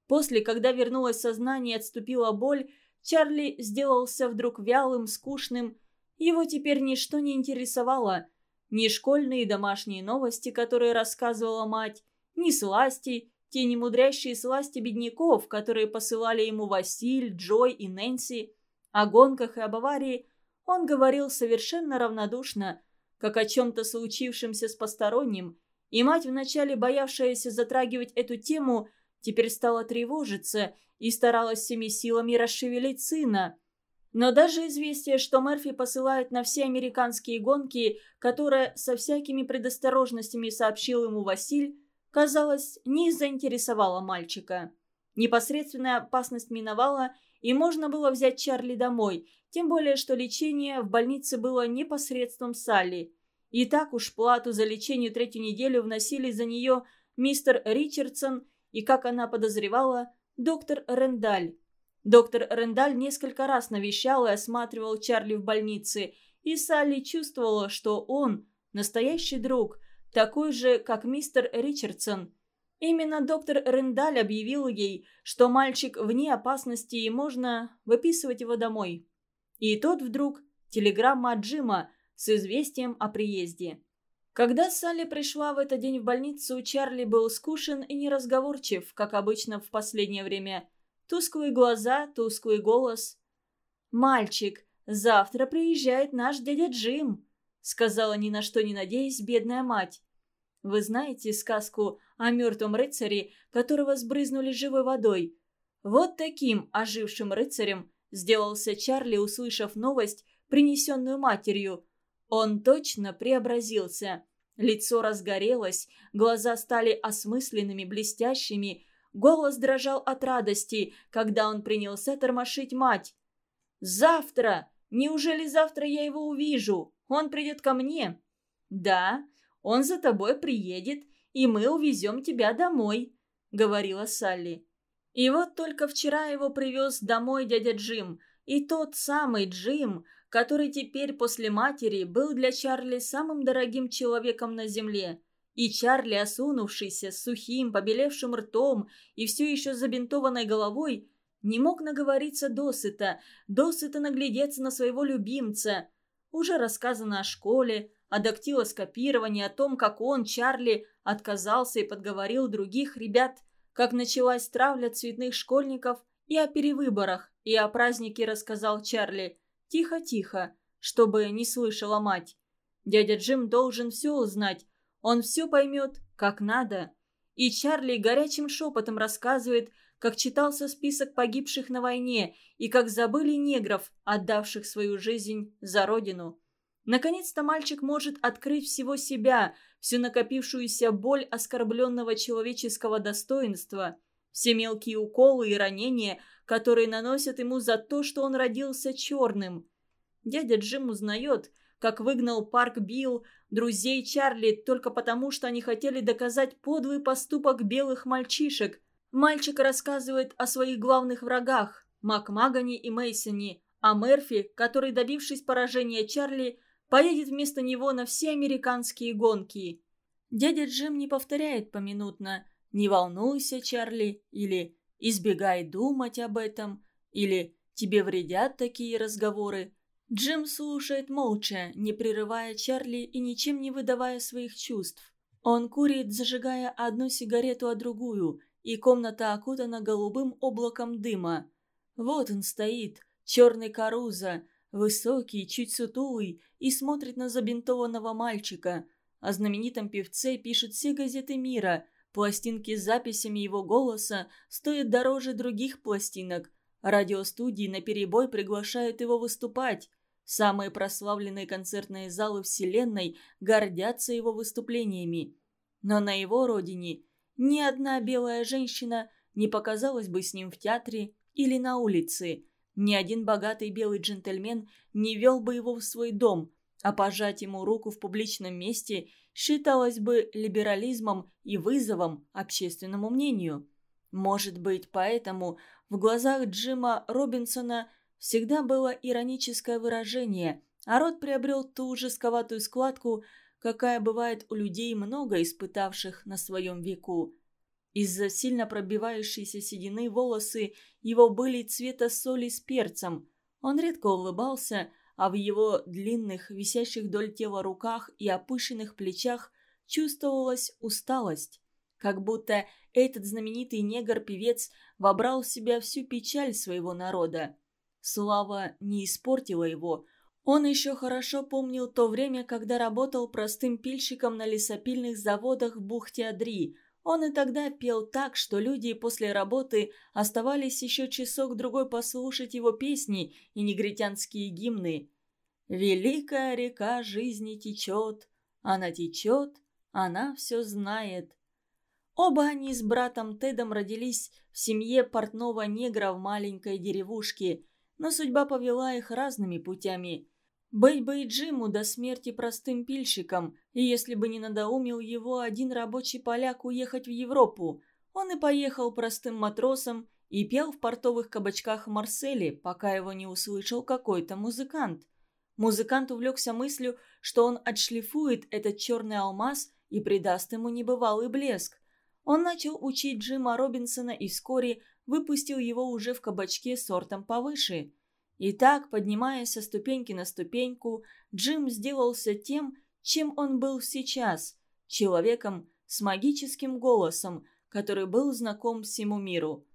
A: После, когда вернулось сознание и отступила боль, Чарли сделался вдруг вялым, скучным. Его теперь ничто не интересовало. Ни школьные домашние новости, которые рассказывала мать, ни сласти, те немудрящие сласти бедняков, которые посылали ему Василь, Джой и Нэнси. О гонках и об аварии он говорил совершенно равнодушно, как о чем-то случившемся с посторонним, и мать, вначале боявшаяся затрагивать эту тему, теперь стала тревожиться и старалась всеми силами расшевелить сына. Но даже известие, что Мерфи посылает на все американские гонки, которое со всякими предосторожностями сообщил ему Василь, казалось, не заинтересовало мальчика. Непосредственная опасность миновала, и можно было взять Чарли домой, тем более, что лечение в больнице было непосредством Салли. И так уж плату за лечение третью неделю вносили за нее мистер Ричардсон и, как она подозревала, доктор Рендаль. Доктор Рендаль несколько раз навещал и осматривал Чарли в больнице, и Салли чувствовала, что он – настоящий друг – такой же, как мистер Ричардсон. Именно доктор Рендаль объявил ей, что мальчик вне опасности и можно выписывать его домой. И тот вдруг телеграмма от Джима с известием о приезде. Когда Салли пришла в этот день в больницу, Чарли был скушен и неразговорчив, как обычно в последнее время. Тусклые глаза, тусклый голос. «Мальчик, завтра приезжает наш дядя Джим», сказала ни на что не надеясь бедная мать. Вы знаете сказку о мертвом рыцаре, которого сбрызнули живой водой? Вот таким ожившим рыцарем сделался Чарли, услышав новость, принесенную матерью. Он точно преобразился. Лицо разгорелось, глаза стали осмысленными, блестящими. Голос дрожал от радости, когда он принялся тормошить мать. «Завтра! Неужели завтра я его увижу? Он придет ко мне?» «Да, он за тобой приедет, и мы увезем тебя домой», — говорила Салли. И вот только вчера его привез домой дядя Джим, и тот самый Джим, который теперь после матери был для Чарли самым дорогим человеком на земле. И Чарли, осунувшийся, с сухим, побелевшим ртом и все еще забинтованной головой, не мог наговориться досыта, досыта наглядеться на своего любимца. Уже рассказано о школе, о дактилоскопировании, о том, как он, Чарли, отказался и подговорил других ребят, как началась травля цветных школьников и о перевыборах, и о празднике рассказал Чарли. Тихо-тихо, чтобы не слышала мать. Дядя Джим должен все узнать, он все поймет, как надо. И Чарли горячим шепотом рассказывает, как читался список погибших на войне и как забыли негров, отдавших свою жизнь за родину. Наконец-то мальчик может открыть всего себя, всю накопившуюся боль оскорбленного человеческого достоинства, все мелкие уколы и ранения, которые наносят ему за то, что он родился черным. Дядя Джим узнает, как выгнал Парк Билл друзей Чарли только потому, что они хотели доказать подлый поступок белых мальчишек. Мальчик рассказывает о своих главных врагах – Макмагане и Мейсоне, а Мерфи, который, добившись поражения Чарли, поедет вместо него на все американские гонки. Дядя Джим не повторяет поминутно «Не волнуйся, Чарли» или «Избегай думать об этом» или «Тебе вредят такие разговоры». Джим слушает молча, не прерывая Чарли и ничем не выдавая своих чувств. Он курит, зажигая одну сигарету, а другую, и комната окутана голубым облаком дыма. Вот он стоит, черный каруза, высокий, чуть сутулый, и смотрит на забинтованного мальчика. О знаменитом певце пишут все газеты мира. Пластинки с записями его голоса стоят дороже других пластинок. Радиостудии наперебой приглашают его выступать. Самые прославленные концертные залы Вселенной гордятся его выступлениями. Но на его родине ни одна белая женщина не показалась бы с ним в театре или на улице. Ни один богатый белый джентльмен не вел бы его в свой дом, а пожать ему руку в публичном месте считалось бы либерализмом и вызовом общественному мнению. Может быть, поэтому в глазах Джима Робинсона всегда было ироническое выражение, а рот приобрел ту жестковатую складку, какая бывает у людей, много испытавших на своем веку. Из-за сильно пробивающейся седины волосы его были цвета соли с перцем. Он редко улыбался, а в его длинных, висящих вдоль тела руках и опущенных плечах чувствовалась усталость. Как будто этот знаменитый негр-певец вобрал в себя всю печаль своего народа. Слава не испортила его. Он еще хорошо помнил то время, когда работал простым пильщиком на лесопильных заводах в бухте Адри – он и тогда пел так, что люди после работы оставались еще часок-другой послушать его песни и негритянские гимны. «Великая река жизни течет, она течет, она все знает». Оба они с братом Тедом родились в семье портного негра в маленькой деревушке, но судьба повела их разными путями – быть бы и Джиму до смерти простым пильщиком, и если бы не надоумил его один рабочий поляк уехать в Европу, он и поехал простым матросом и пел в портовых кабачках в Марселе, пока его не услышал какой-то музыкант. Музыкант увлекся мыслью, что он отшлифует этот черный алмаз и придаст ему небывалый блеск. Он начал учить Джима Робинсона и вскоре выпустил его уже в кабачке сортом повыше – и так, поднимаясь со ступеньки на ступеньку, Джим сделался тем, чем он был сейчас – человеком с магическим голосом, который был знаком всему миру.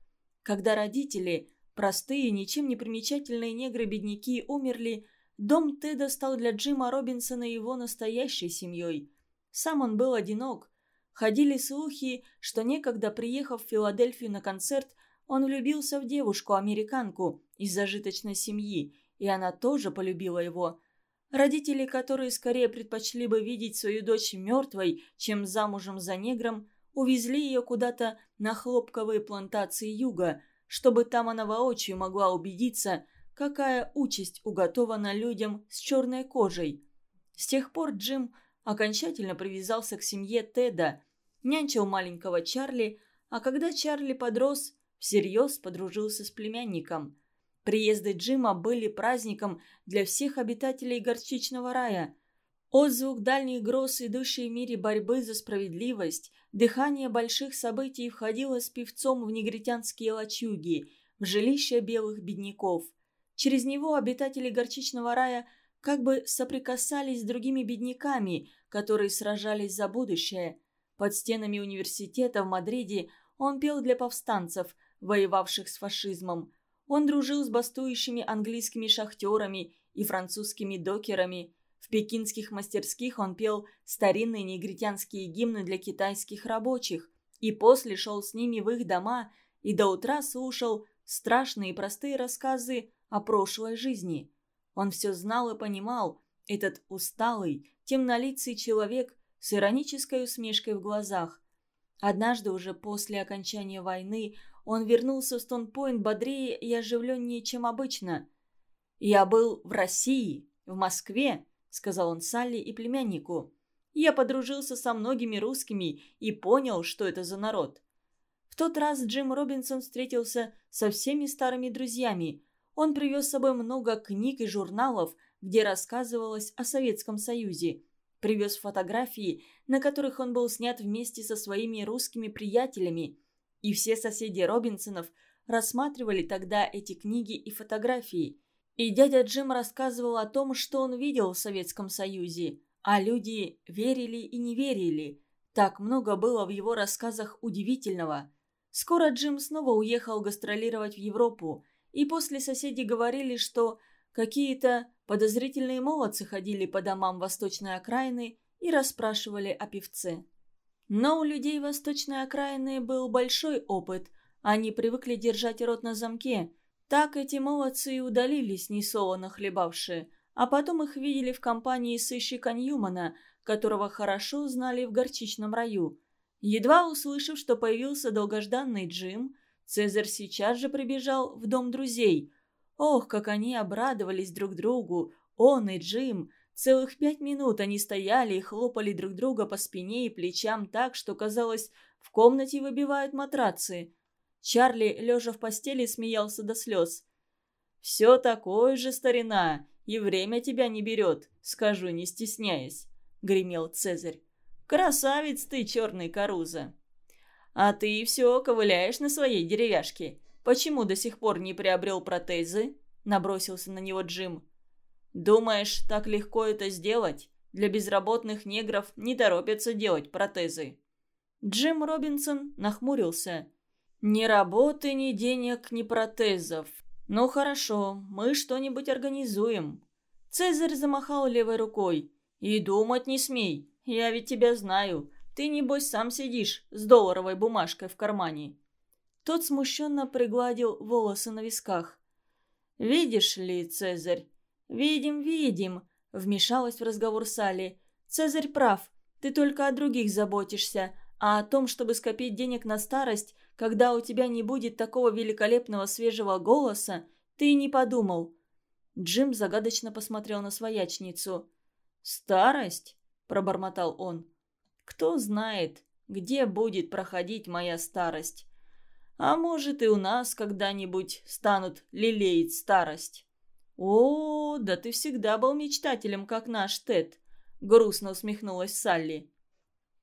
A: Когда родители, простые, ничем не примечательные негры-бедняки, умерли, дом Теда стал для Джима Робинсона его настоящей семьей. Сам он был одинок. Ходили слухи, что некогда, приехав в Филадельфию на концерт, он влюбился в девушку-американку из зажиточной семьи, и она тоже полюбила его. Родители, которые скорее предпочли бы видеть свою дочь мертвой, чем замужем за негром, увезли ее куда-то на хлопковые плантации юга, чтобы там она воочию могла убедиться, какая участь уготована людям с черной кожей. С тех пор Джим окончательно привязался к семье Теда, нянчил маленького Чарли, а когда Чарли подрос, всерьез подружился с племянником – Приезды Джима были праздником для всех обитателей горчичного рая. Отзвук дальних гроз, идущей в мире борьбы за справедливость, дыхание больших событий входило с певцом в негритянские лачуги, в жилища белых бедняков. Через него обитатели горчичного рая как бы соприкасались с другими бедняками, которые сражались за будущее. Под стенами университета в Мадриде он пел для повстанцев, воевавших с фашизмом. Он дружил с бастующими английскими шахтерами и французскими докерами. В пекинских мастерских он пел старинные негритянские гимны для китайских рабочих и после шел с ними в их дома и до утра слушал страшные и простые рассказы о прошлой жизни. Он все знал и понимал, этот усталый, темнолицый человек с иронической усмешкой в глазах. Однажды уже после окончания войны он вернулся в Стонпойнт бодрее и оживленнее, чем обычно. «Я был в России, в Москве», — сказал он Салли и племяннику. «Я подружился со многими русскими и понял, что это за народ». В тот раз Джим Робинсон встретился со всеми старыми друзьями. Он привез с собой много книг и журналов, где рассказывалось о Советском Союзе. Привез фотографии, на которых он был снят вместе со своими русскими приятелями – и все соседи Робинсонов рассматривали тогда эти книги и фотографии. И дядя Джим рассказывал о том, что он видел в Советском Союзе, а люди верили и не верили. Так много было в его рассказах удивительного. Скоро Джим снова уехал гастролировать в Европу, и после соседи говорили, что какие-то подозрительные молодцы ходили по домам восточной окраины и расспрашивали о певце. Но у людей восточной окраины был большой опыт. Они привыкли держать рот на замке. Так эти молодцы и удалились, несолоно хлебавшие. А потом их видели в компании сыщика Ньюмана, которого хорошо знали в горчичном раю. Едва услышав, что появился долгожданный Джим, Цезарь сейчас же прибежал в дом друзей. Ох, как они обрадовались друг другу, он и Джим – Целых пять минут они стояли и хлопали друг друга по спине и плечам так, что, казалось, в комнате выбивают матрацы. Чарли, лежа в постели, смеялся до слез. «Все такое же, старина, и время тебя не берет, скажу, не стесняясь», — гремел Цезарь. «Красавец ты, черный Каруза!» «А ты все ковыляешь на своей деревяшке. Почему до сих пор не приобрел протезы?» — набросился на него Джим. Думаешь, так легко это сделать? Для безработных негров не торопятся делать протезы. Джим Робинсон нахмурился. Ни работы, ни денег, ни протезов. Ну хорошо, мы что-нибудь организуем. Цезарь замахал левой рукой. И думать не смей, я ведь тебя знаю. Ты, небось, сам сидишь с долларовой бумажкой в кармане. Тот смущенно пригладил волосы на висках. «Видишь ли, Цезарь, «Видим, видим», — вмешалась в разговор Салли. «Цезарь прав. Ты только о других заботишься, а о том, чтобы скопить денег на старость, когда у тебя не будет такого великолепного свежего голоса, ты не подумал». Джим загадочно посмотрел на своячницу. «Старость?» – пробормотал он. «Кто знает, где будет проходить моя старость? А может, и у нас когда-нибудь станут лелеять старость?» «О, да ты всегда был мечтателем, как наш Тед», — грустно усмехнулась Салли.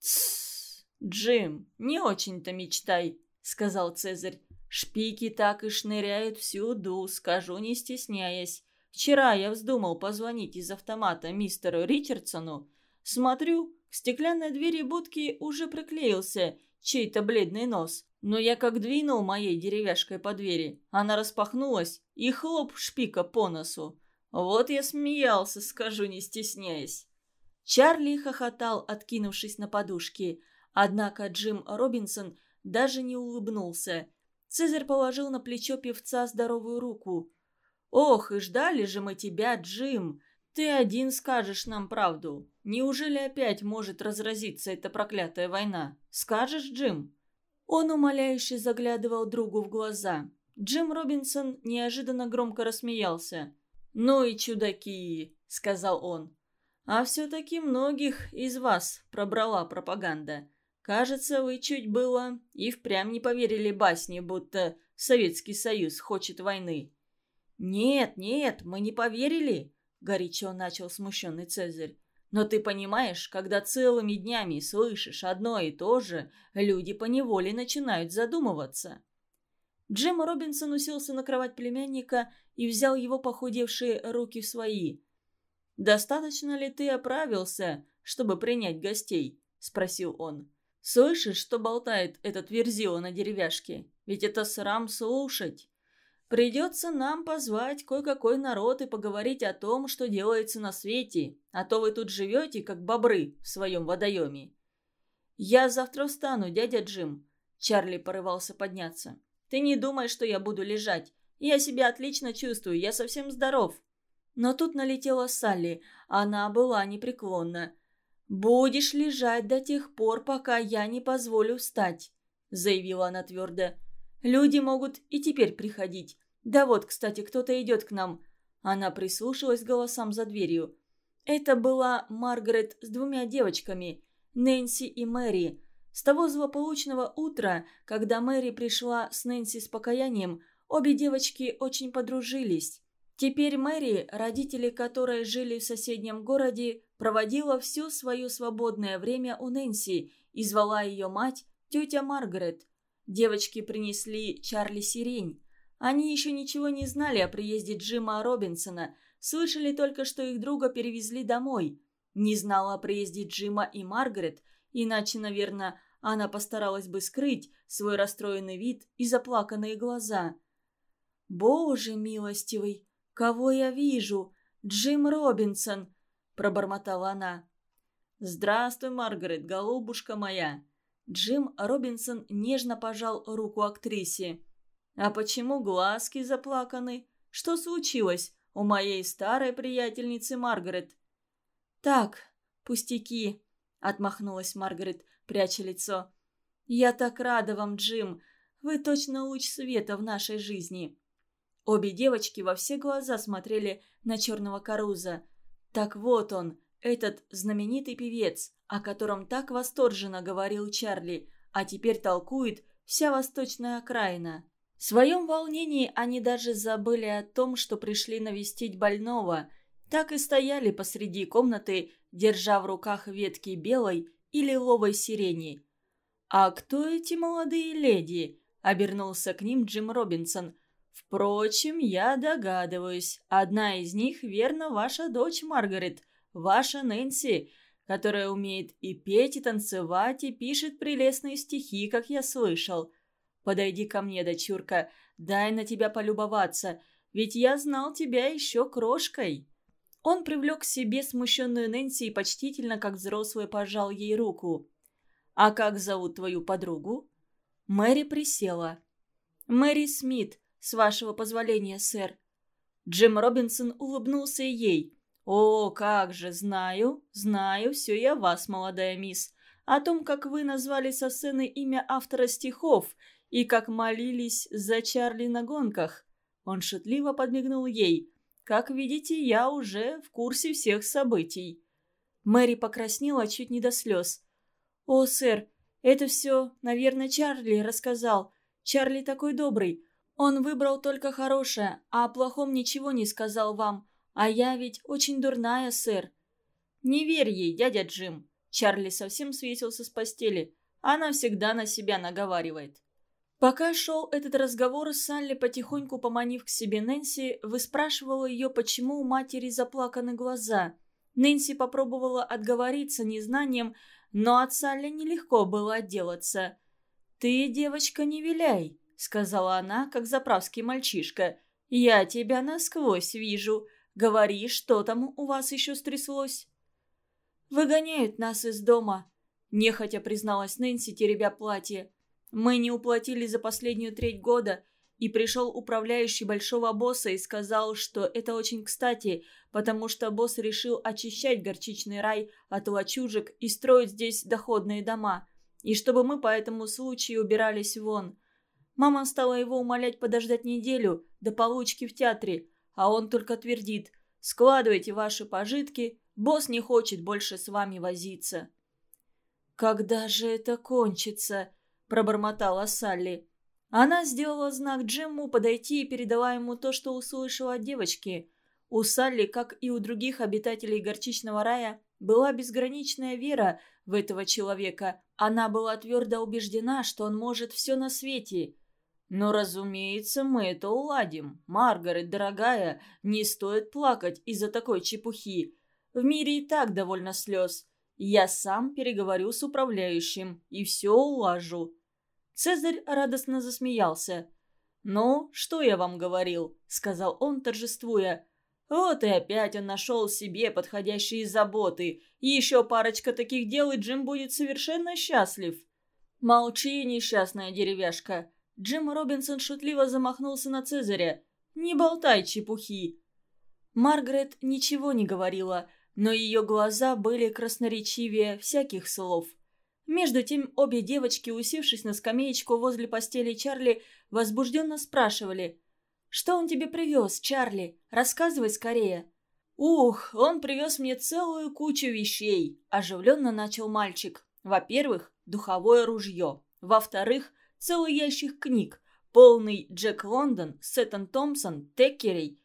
A: «Тссс, Джим, не очень-то мечтай», — сказал Цезарь. «Шпики так и шныряют всюду, скажу не стесняясь. Вчера я вздумал позвонить из автомата мистеру Ричардсону. Смотрю, к стеклянной двери будки уже приклеился чей-то бледный нос. Но я как двинул моей деревяшкой по двери, она распахнулась и хлоп шпика по носу. Вот я смеялся, скажу, не стесняясь. Чарли хохотал, откинувшись на подушки. Однако Джим Робинсон даже не улыбнулся. Цезарь положил на плечо певца здоровую руку. «Ох, и ждали же мы тебя, Джим! Ты один скажешь нам правду. Неужели опять может разразиться эта проклятая война? Скажешь, Джим?» Он умоляюще заглядывал другу в глаза. Джим Робинсон неожиданно громко рассмеялся. «Ну и чудаки!» — сказал он. «А все-таки многих из вас пробрала пропаганда. Кажется, вы чуть было и впрямь не поверили басне, будто Советский Союз хочет войны». «Нет, нет, мы не поверили», — горячо начал смущенный Цезарь. «Но ты понимаешь, когда целыми днями слышишь одно и то же, люди поневоле начинают задумываться». Джим Робинсон уселся на кровать племянника и взял его похудевшие руки в свои. «Достаточно ли ты оправился, чтобы принять гостей?» – спросил он. «Слышишь, что болтает этот верзила на деревяшке? Ведь это срам слушать. Придется нам позвать кое-какой народ и поговорить о том, что делается на свете, а то вы тут живете, как бобры в своем водоеме». «Я завтра встану, дядя Джим», – Чарли порывался подняться. Ты не думай, что я буду лежать. Я себя отлично чувствую, я совсем здоров». Но тут налетела Салли. Она была непреклонна. «Будешь лежать до тех пор, пока я не позволю встать», — заявила она твердо. «Люди могут и теперь приходить. Да вот, кстати, кто-то идет к нам». Она прислушалась к голосам за дверью. Это была Маргарет с двумя девочками, Нэнси и Мэри. С того злополучного утра, когда Мэри пришла с Нэнси с покаянием, обе девочки очень подружились. Теперь Мэри, родители которой жили в соседнем городе, проводила все свое свободное время у Нэнси и звала ее мать тетя Маргарет. Девочки принесли Чарли сирень. Они еще ничего не знали о приезде Джима Робинсона, слышали только, что их друга перевезли домой. Не знала о приезде Джима и Маргарет – Иначе, наверное, она постаралась бы скрыть свой расстроенный вид и заплаканные глаза. «Боже милостивый, кого я вижу? Джим Робинсон!» – пробормотала она. «Здравствуй, Маргарет, голубушка моя!» Джим Робинсон нежно пожал руку актрисе. «А почему глазки заплаканы? Что случилось у моей старой приятельницы Маргарет?» «Так, пустяки», — отмахнулась Маргарет, пряча лицо. «Я так рада вам, Джим. Вы точно луч света в нашей жизни». Обе девочки во все глаза смотрели на черного Каруза. Так вот он, этот знаменитый певец, о котором так восторженно говорил Чарли, а теперь толкует вся восточная окраина. В своем волнении они даже забыли о том, что пришли навестить больного. Так и стояли посреди комнаты держа в руках ветки белой и лиловой сирени. «А кто эти молодые леди?» – обернулся к ним Джим Робинсон. «Впрочем, я догадываюсь, одна из них, верно, ваша дочь Маргарет, ваша Нэнси, которая умеет и петь, и танцевать, и пишет прелестные стихи, как я слышал. Подойди ко мне, дочурка, дай на тебя полюбоваться, ведь я знал тебя еще крошкой». Он привлек к себе смущенную Нэнси и почтительно, как взрослый, пожал ей руку. «А как зовут твою подругу?» Мэри присела. «Мэри Смит, с вашего позволения, сэр». Джим Робинсон улыбнулся ей. «О, как же, знаю, знаю, все я вас, молодая мисс. О том, как вы назвали со сцены имя автора стихов и как молились за Чарли на гонках». Он шутливо подмигнул ей. Как видите, я уже в курсе всех событий». Мэри покраснела чуть не до слез. «О, сэр, это все, наверное, Чарли рассказал. Чарли такой добрый. Он выбрал только хорошее, а о плохом ничего не сказал вам. А я ведь очень дурная, сэр». «Не верь ей, дядя Джим». Чарли совсем свесился с постели. Она всегда на себя наговаривает. Пока шел этот разговор, Салли, потихоньку поманив к себе Нэнси, выспрашивала ее, почему у матери заплаканы глаза. Нэнси попробовала отговориться незнанием, но от Салли нелегко было отделаться. «Ты, девочка, не виляй», — сказала она, как заправский мальчишка. «Я тебя насквозь вижу. Говори, что там у вас еще стряслось?» «Выгоняют нас из дома», — нехотя призналась Нэнси, теребя платье. Мы не уплатили за последнюю треть года. и пришел управляющий большого босса и сказал, что это очень кстати, потому что босс решил очищать горчичный рай от лачужек и строить здесь доходные дома, и чтобы мы по этому случаю убирались вон. Мама стала его умолять подождать неделю до получки в театре, а он только твердит «Складывайте ваши пожитки, босс не хочет больше с вами возиться». «Когда же это кончится?» – пробормотала Салли. Она сделала знак Джимму подойти и передала ему то, что услышала от девочки. У Салли, как и у других обитателей горчичного рая, была безграничная вера в этого человека. Она была твердо убеждена, что он может все на свете. «Но, разумеется, мы это уладим. Маргарет, дорогая, не стоит плакать из-за такой чепухи. В мире и так довольно слез. Я сам переговорю с управляющим и все улажу». Цезарь радостно засмеялся. «Ну, что я вам говорил?» — сказал он, торжествуя. «Вот и опять он нашел себе подходящие заботы. Еще парочка таких дел, и Джим будет совершенно счастлив». «Молчи, несчастная деревяшка!» Джим Робинсон шутливо замахнулся на Цезаря. «Не болтай чепухи!» Маргарет ничего не говорила, но ее глаза были красноречивее всяких слов. Между тем обе девочки, усевшись на скамеечку возле постели Чарли, возбужденно спрашивали. «Что он тебе привез, Чарли? Рассказывай скорее». «Ух, он привез мне целую кучу вещей», – оживленно начал мальчик. «Во-первых, духовое ружье. Во-вторых, целый ящик книг, полный Джек Лондон, Сеттон Томпсон, Теккерей.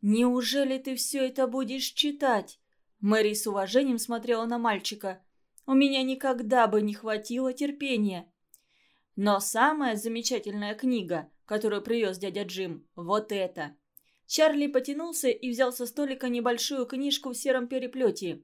A: Неужели ты все это будешь читать?» Мэри с уважением смотрела на мальчика – у меня никогда бы не хватило терпения. Но самая замечательная книга, которую привез дядя Джим, вот эта. Чарли потянулся и взял со столика небольшую книжку в сером переплете.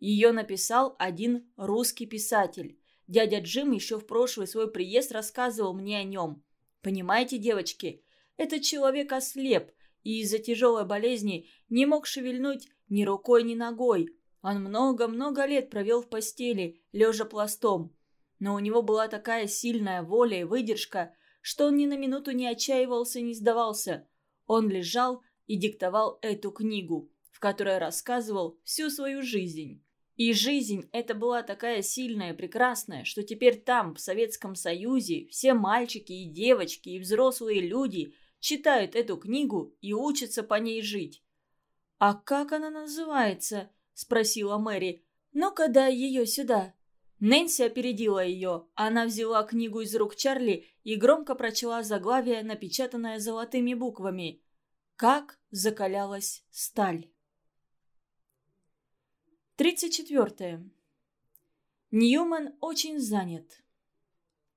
A: Ее написал один русский писатель. Дядя Джим еще в прошлый свой приезд рассказывал мне о нем. Понимаете, девочки, этот человек ослеп и из-за тяжелой болезни не мог шевельнуть ни рукой, ни ногой. Он много-много лет провел в постели, лежа пластом. Но у него была такая сильная воля и выдержка, что он ни на минуту не отчаивался и не сдавался. Он лежал и диктовал эту книгу, в которой рассказывал всю свою жизнь. И жизнь эта была такая сильная и прекрасная, что теперь там, в Советском Союзе, все мальчики и девочки и взрослые люди читают эту книгу и учатся по ней жить. «А как она называется?» спросила Мэри. «Ну-ка дай ее сюда». Нэнси опередила ее. Она взяла книгу из рук Чарли и громко прочла заглавие, напечатанное золотыми буквами. «Как закалялась сталь». 34. Ньюман очень занят.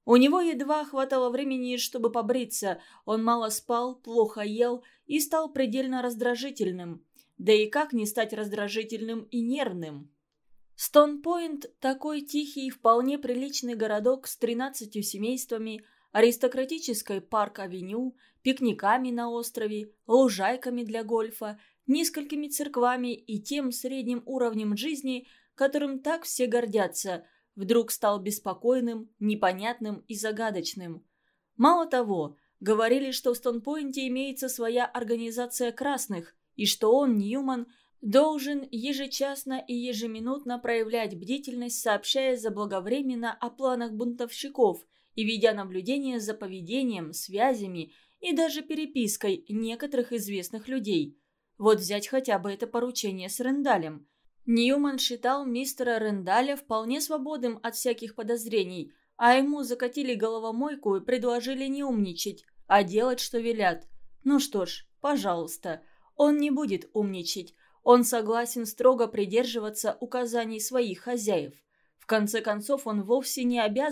A: У него едва хватало времени, чтобы побриться. Он мало спал, плохо ел и стал предельно раздражительным. Да и как не стать раздражительным и нервным? Стонпойнт – такой тихий, вполне приличный городок с 13 семействами, аристократической парк-авеню, пикниками на острове, лужайками для гольфа, несколькими церквами и тем средним уровнем жизни, которым так все гордятся, вдруг стал беспокойным, непонятным и загадочным. Мало того, говорили, что в Стонпойнте имеется своя организация красных, и что он, Ньюман, должен ежечасно и ежеминутно проявлять бдительность, сообщая заблаговременно о планах бунтовщиков и ведя наблюдение за поведением, связями и даже перепиской некоторых известных людей. Вот взять хотя бы это поручение с Рендалем. Ньюман считал мистера Рендаля вполне свободным от всяких подозрений, а ему закатили головомойку и предложили не умничать, а делать, что велят. Ну что ж, пожалуйста. Он не будет умничать. Он согласен строго придерживаться указаний своих хозяев. В конце концов, он вовсе не обязан